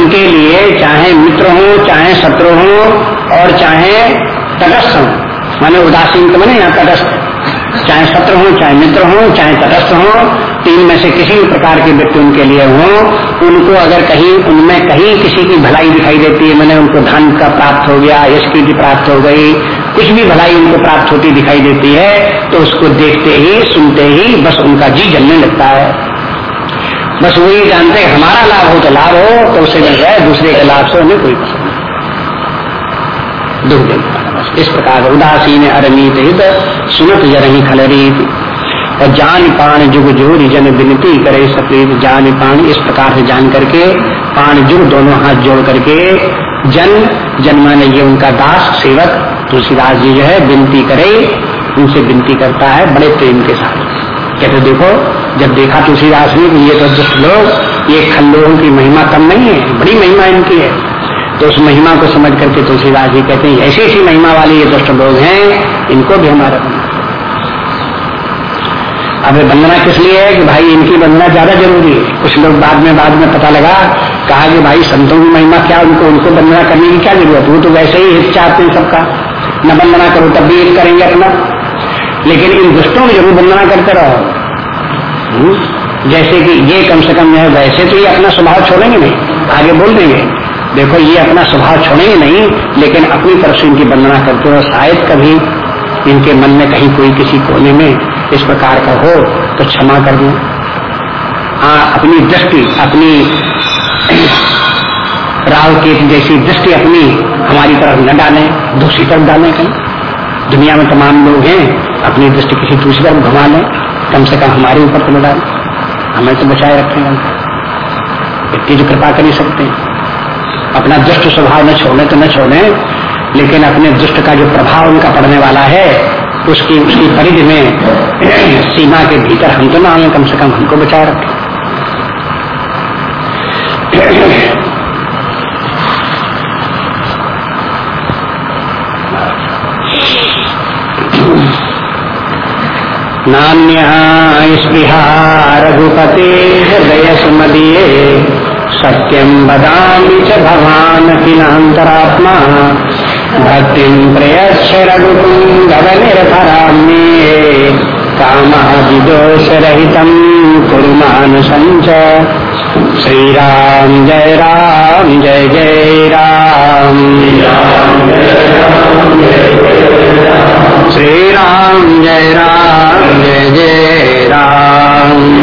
Speaker 1: उनके लिए चाहे मित्र हो, चाहे शत्रु हो, और चाहे तटस्थ हो। माने उदासीन तो मैंने यहाँ तटस्थ। चाहे शत्रु हो, चाहे मित्र हो, चाहे तटस्थ हो, तीन में से किसी भी प्रकार के व्यक्ति उनके लिए हो, उनको अगर कहीं, उनमें कहीं किसी की भलाई दिखाई देती है, मैंने उनको धन का प्राप्त हो गया, यश की प्राप्त हो गई, कुछ भी भलाई उनको प्राप्त होती दिखाई देती है तो उसको देखते ही, सुनते ही बस उनका जी जलने लगता है। बस वही जानते हमारा लाभ हो तो लाभ हो तो उसे मिल जाए दूसरे के लाभ से उन्हें कोई पसंद दुख देता इस प्रकार उदासीन अरनीत हित सुनत जरही खलरीत। और जान पान जुग जोरी जन विनती करे सप्रीत। जान पान इस प्रकार से जान करके, पान जुग दोनों हाथ जोड़ करके, जन जन माने ये उनका दास सेवक तुलसीदास जी जो है, विनती करे, उनसे विनती करता है बड़े प्रेम के साथ। कहते देखो, जब देखा तुलसीदास ने, ये तो दुष्ट लोग, ये खल्लोगों की महिमा कम नहीं है, बड़ी महिमा इनकी है। तो उस महिमा को समझ करके तुलसीदास जी कहते हैं, ऐसी ऐसी महिमा वाले ये दुष्ट लोग हैं, इनको भी हमारा अब वंदना किस लिए है कि भाई इनकी वंदना ज़्यादा ज़रूरी है? कुछ लोग बाद में बाद में पता लगा, कहा कि भाई संतों की महिमा क्या, उनको उनको वंदना करने की क्या ज़रूरत? वो तो वैसे ही हित चाहते हैं सबका। न वंदना करो, तब भी करेंगे अपना। लेकिन इन दुष्टों में ज़रूर वंदना करते रहो। हम्म? जैसे कि ये कम से कम है, वैसे तो ये अपना स्वभाव छोड़ेंगे नहीं, आगे बोल देंगे। देखो, ये अपना स्वभाव छोड़ेंगे नहीं, लेकिन अपनी तरफ़ से इनकी वंदना करते हो, शायद कभी इनके मन में कहीं कोई किसी कोने में इस प्रकार का हो तो क्षमा कर दू। हाँ अपनी दृष्टि, अपनी राव की जैसी दृष्टि अपनी हमारी तरफ़ न डालें, दूसरी तरफ़ डालें कहीं। दुनिया में तमाम लोग हैं, अपनी दृष्टि किसी दूसरी तरफ़ घुमा लें, कम से कम हमारे ऊपर तो न डालें। हमें तो बचाए रखें इतनी जो कृपा कर ही सकते हैं। अपना दुष्ट स्वभाव न छोड़े तो न छोड़े, लेकिन अपने दुष्ट का जो प्रभाव उनका पड़ने वाला है, उसकी उसकी परिधि में सीमा के भीतर हम तो ना आए, कम से कम हमको बचा रखें। नान्य स्पृहा रघुपति हृदय सुमदीय। सत्यम बदामी च भवान किलांतरात्मा भक्ति प्रयच्छ रघुपुंगव निर्भराम्ये कामादिदोष रहित कुरुमान संच श्री राम जय राम, जय जय राम। श्री राम जय राम, जय जय राम।